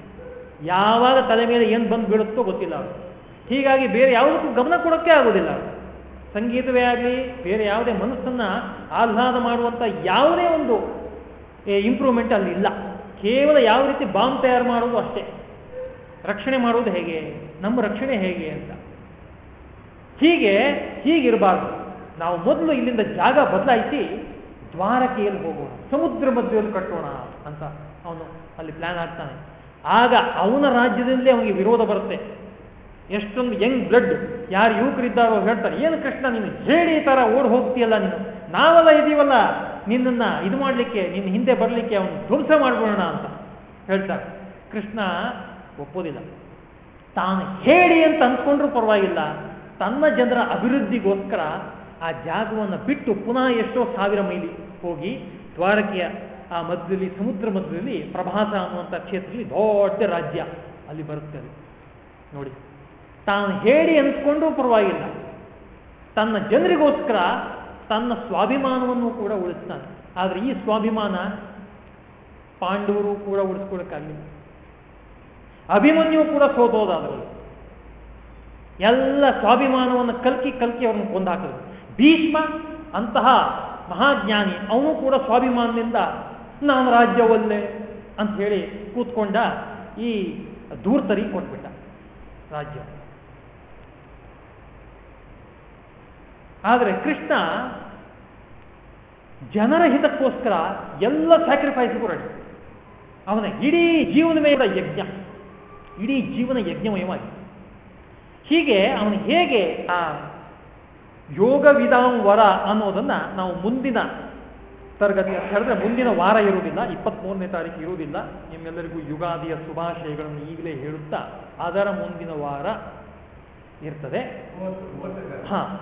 ಯಾವಾಗ ತಲೆ ಮೇಲೆ ಏನು ಬಂದು ಬೀಳುತ್ತೋ ಗೊತ್ತಿಲ್ಲ ಅವರು ಹೀಗಾಗಿ ಬೇರೆ ಯಾವುದಕ್ಕೂ ಗಮನ ಕೊಡೋಕ್ಕೆ ಆಗೋದಿಲ್ಲ ಸಂಗೀತವೇ ಆಗಲಿ, ಬೇರೆ ಯಾವುದೇ ಮನಸ್ಸನ್ನು ಆಹ್ಲಾದ ಮಾಡುವಂಥ ಯಾವುದೇ ಒಂದು ಇಂಪ್ರೂವ್ಮೆಂಟ್ ಅಲ್ಲಿ ಇಲ್ಲ. ಕೇವಲ ಯಾವ ರೀತಿ ಬಾಂಬ್ ತಯಾರು ಮಾಡೋದು ಅಷ್ಟೇ. ರಕ್ಷಣೆ ಮಾಡುವುದು ಹೇಗೆ? ನಮ್ಮ ರಕ್ಷಣೆ ಹೇಗೆ ಅಂತ. ಹೀಗೆ, ಹೀಗಿರಬಾರ್ದು. ನಾವು ಮೊದಲು ಇಲ್ಲಿಂದ ಜಾಗ ಬದಲಾಯಿಸಿ ದ್ವಾರಕೆಯಲ್ಲಿ ಹೋಗೋಣ, ಸಮುದ್ರ ಮಧ್ಯದಲ್ಲಿ ಕಟ್ಟೋಣ ಅಂತ ಅವನು ಅಲ್ಲಿ ಪ್ಲಾನ್ ಆಗ್ತಾನೆ ಆಗ ಅವನ ರಾಜ್ಯದಿಂದಲೇ ಅವನಿಗೆ ವಿರೋಧ ಬರುತ್ತೆ. ಎಷ್ಟೊಂದು ಯಂಗ್ ಬ್ಲಡ್ ಯಾರು ಯುವಕರಿದ್ದಾರೋ ಹೇಳ್ತಾರೆ, ಏನು ಕೃಷ್ಣ, ನೀನು ಹೇಳಿ ತರ ಓಡ್ ಹೋಗ್ತೀಯಲ್ಲ ನೀನು? ನಾವೆಲ್ಲ ಇದೀವಲ್ಲ, ನಿನ್ನನ್ನ ಇದು ಮಾಡಲಿಕ್ಕೆ, ನಿನ್ನ ಹಿಂದೆ ಬರಲಿಕ್ಕೆ ಅವನು ಧ್ವಂಸ ಮಾಡ್ಬೋಣ ಅಂತ ಹೇಳ್ತಾರೆ. ಕೃಷ್ಣ ಒಪ್ಪೋದಿಲ್ಲ. ತಾನು ಹೇಳಿ ಅಂತ ಅಂದ್ಕೊಂಡ್ರೂ ಪರವಾಗಿಲ್ಲ. ತನ್ನ ಜನರ ಅಭಿವೃದ್ಧಿಗೋಸ್ಕರ ಆ ಜಾಗವನ್ನು ಬಿಟ್ಟು ಪುನಃ ಎಷ್ಟೋ ಸಾವಿರ ಮೈಲಿ ಹೋಗಿ ದ್ವಾರಕೆಯ ಆ ಮಧ್ಯದಲ್ಲಿ, ಸಮುದ್ರ ಮಧ್ಯದಲ್ಲಿ ಪ್ರಭಾಸ ಅನ್ನುವಂಥ ಕ್ಷೇತ್ರದಲ್ಲಿ ದೊಡ್ಡ ರಾಜ್ಯ ಅಲ್ಲಿ ಬರುತ್ತೆ ನೋಡಿ, ತಾನು ಹೇಳಿ ಅನ್ಸ್ಕೊಂಡು ಪರವಾಗಿಲ್ಲ. ತನ್ನ ಜನರಿಗೋಸ್ಕರ ತನ್ನ ಸ್ವಾಭಿಮಾನವನ್ನು ಕೂಡ ಉಳಿಸ್ತಾನೆ. ಆದರೆ ಈ ಸ್ವಾಭಿಮಾನ ಪಾಂಡವರು ಕೂಡ ಉಳಿಸ್ಕೊಳಕ್ಕಾಗಲಿಲ್ಲ ಅಭಿಮನ್ಯು ಕೂಡ ಸೋತೋದಾದ್ರಲ್ಲಿ. ಎಲ್ಲ ಸ್ವಾಭಿಮಾನವನ್ನು ಕಲ್ಕಿ ಕಲ್ಕಿ ಅವರನ್ನು ಕೊಂದಾಕಿದ್ರು. ಭೀಷ್ಮ, ಅಂತಹ ಮಹಾಜ್ಞಾನಿ, ಅವನು ಕೂಡ ಸ್ವಾಭಿಮಾನದಿಂದ ನಾನು ರಾಜ್ಯವಲ್ಲೇ ಅಂತ ಹೇಳಿ ಕೂತ್ಕೊಂಡ ಈ ದೂರ್ತರಿ ಕೊಟ್ಬಿಟ್ಟ ರಾಜ್ಯ. ಆದರೆ ಕೃಷ್ಣ ಜನರ ಹಿತಕ್ಕೋಸ್ಕರ ಎಲ್ಲ ಸ್ಯಾಕ್ರಿಫೈಸ್ ರೆಡಿ ಅವನ ಇಡೀ ಜೀವನವೇ ಯಜ್ಞ. ಇಡೀ ಜೀವನ ಯಜ್ಞಮಯವಾಗಿ ಹೀಗೆ ಅವನು ಹೇಗೆ ಆ ಯೋಗ ವಿಧಾನ ವರ ಅನ್ನೋದನ್ನ ನಾವು ಮುಂದಿನ ತರಗತಿ ಅಂತ ಹೇಳಿದ್ರೆ ಮುಂದಿನ ವಾರ ಇರುವುದಿಲ್ಲ ಇಪ್ಪತ್ತ್ ತಾರೀಕು ಇರುವುದಿಲ್ಲ. ನಿಮ್ಮೆಲ್ಲರಿಗೂ ಯುಗಾದಿಯ ಶುಭಾಶಯಗಳನ್ನು ಈಗಲೇ ಹೇಳುತ್ತಾ ಅದರ ಮುಂದಿನ ವಾರ ಇರ್ತದೆ. ಹಾ,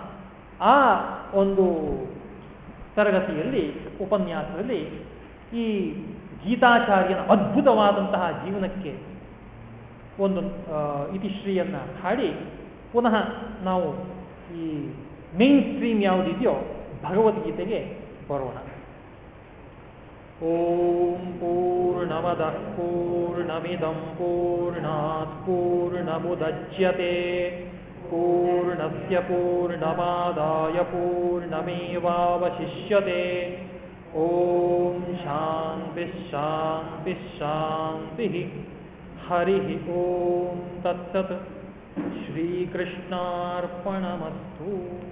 ಆ ಒಂದು ತರಗತಿಯಲ್ಲಿ, ಉಪನ್ಯಾಸದಲ್ಲಿ ಈ ಗೀತಾಚಾರ್ಯನ ಅದ್ಭುತವಾದಂತಹ ಜೀವನಕ್ಕೆ ಒಂದು ಇತಿಶ್ರೀಯನ್ನ ಹಾಡಿ ಪುನಃ ನಾವು ಈ ಮೇನ್ ಸ್ಟ್ರೀಮ್ ಯಾವುದಿದೆಯೋ ಭಗವದ್ಗೀತೆಗೆ ಬರೋಣ. ಓಂ ಪೂರ್ಣಮದ ಪೂರ್ಣಮಿದಂ ಪೂರ್ಣಾತ್ ಪೂರ್ಣಮುದಚ್ಯತೆ. ಪೂರ್ಣಸ್ಯ ಪೂರ್ಣಮಾದಾಯ ಪೂರ್ಣಮೇವಾವಶಿಷ್ಯತೆ. ಓಂ ಶಾಂತಿ ಶಾಂತಿ ಶಾಂತಿ ಹರಿ ಓಂ ತತ್ಸತ್. श्रीकृष्णार्पणमस्तु।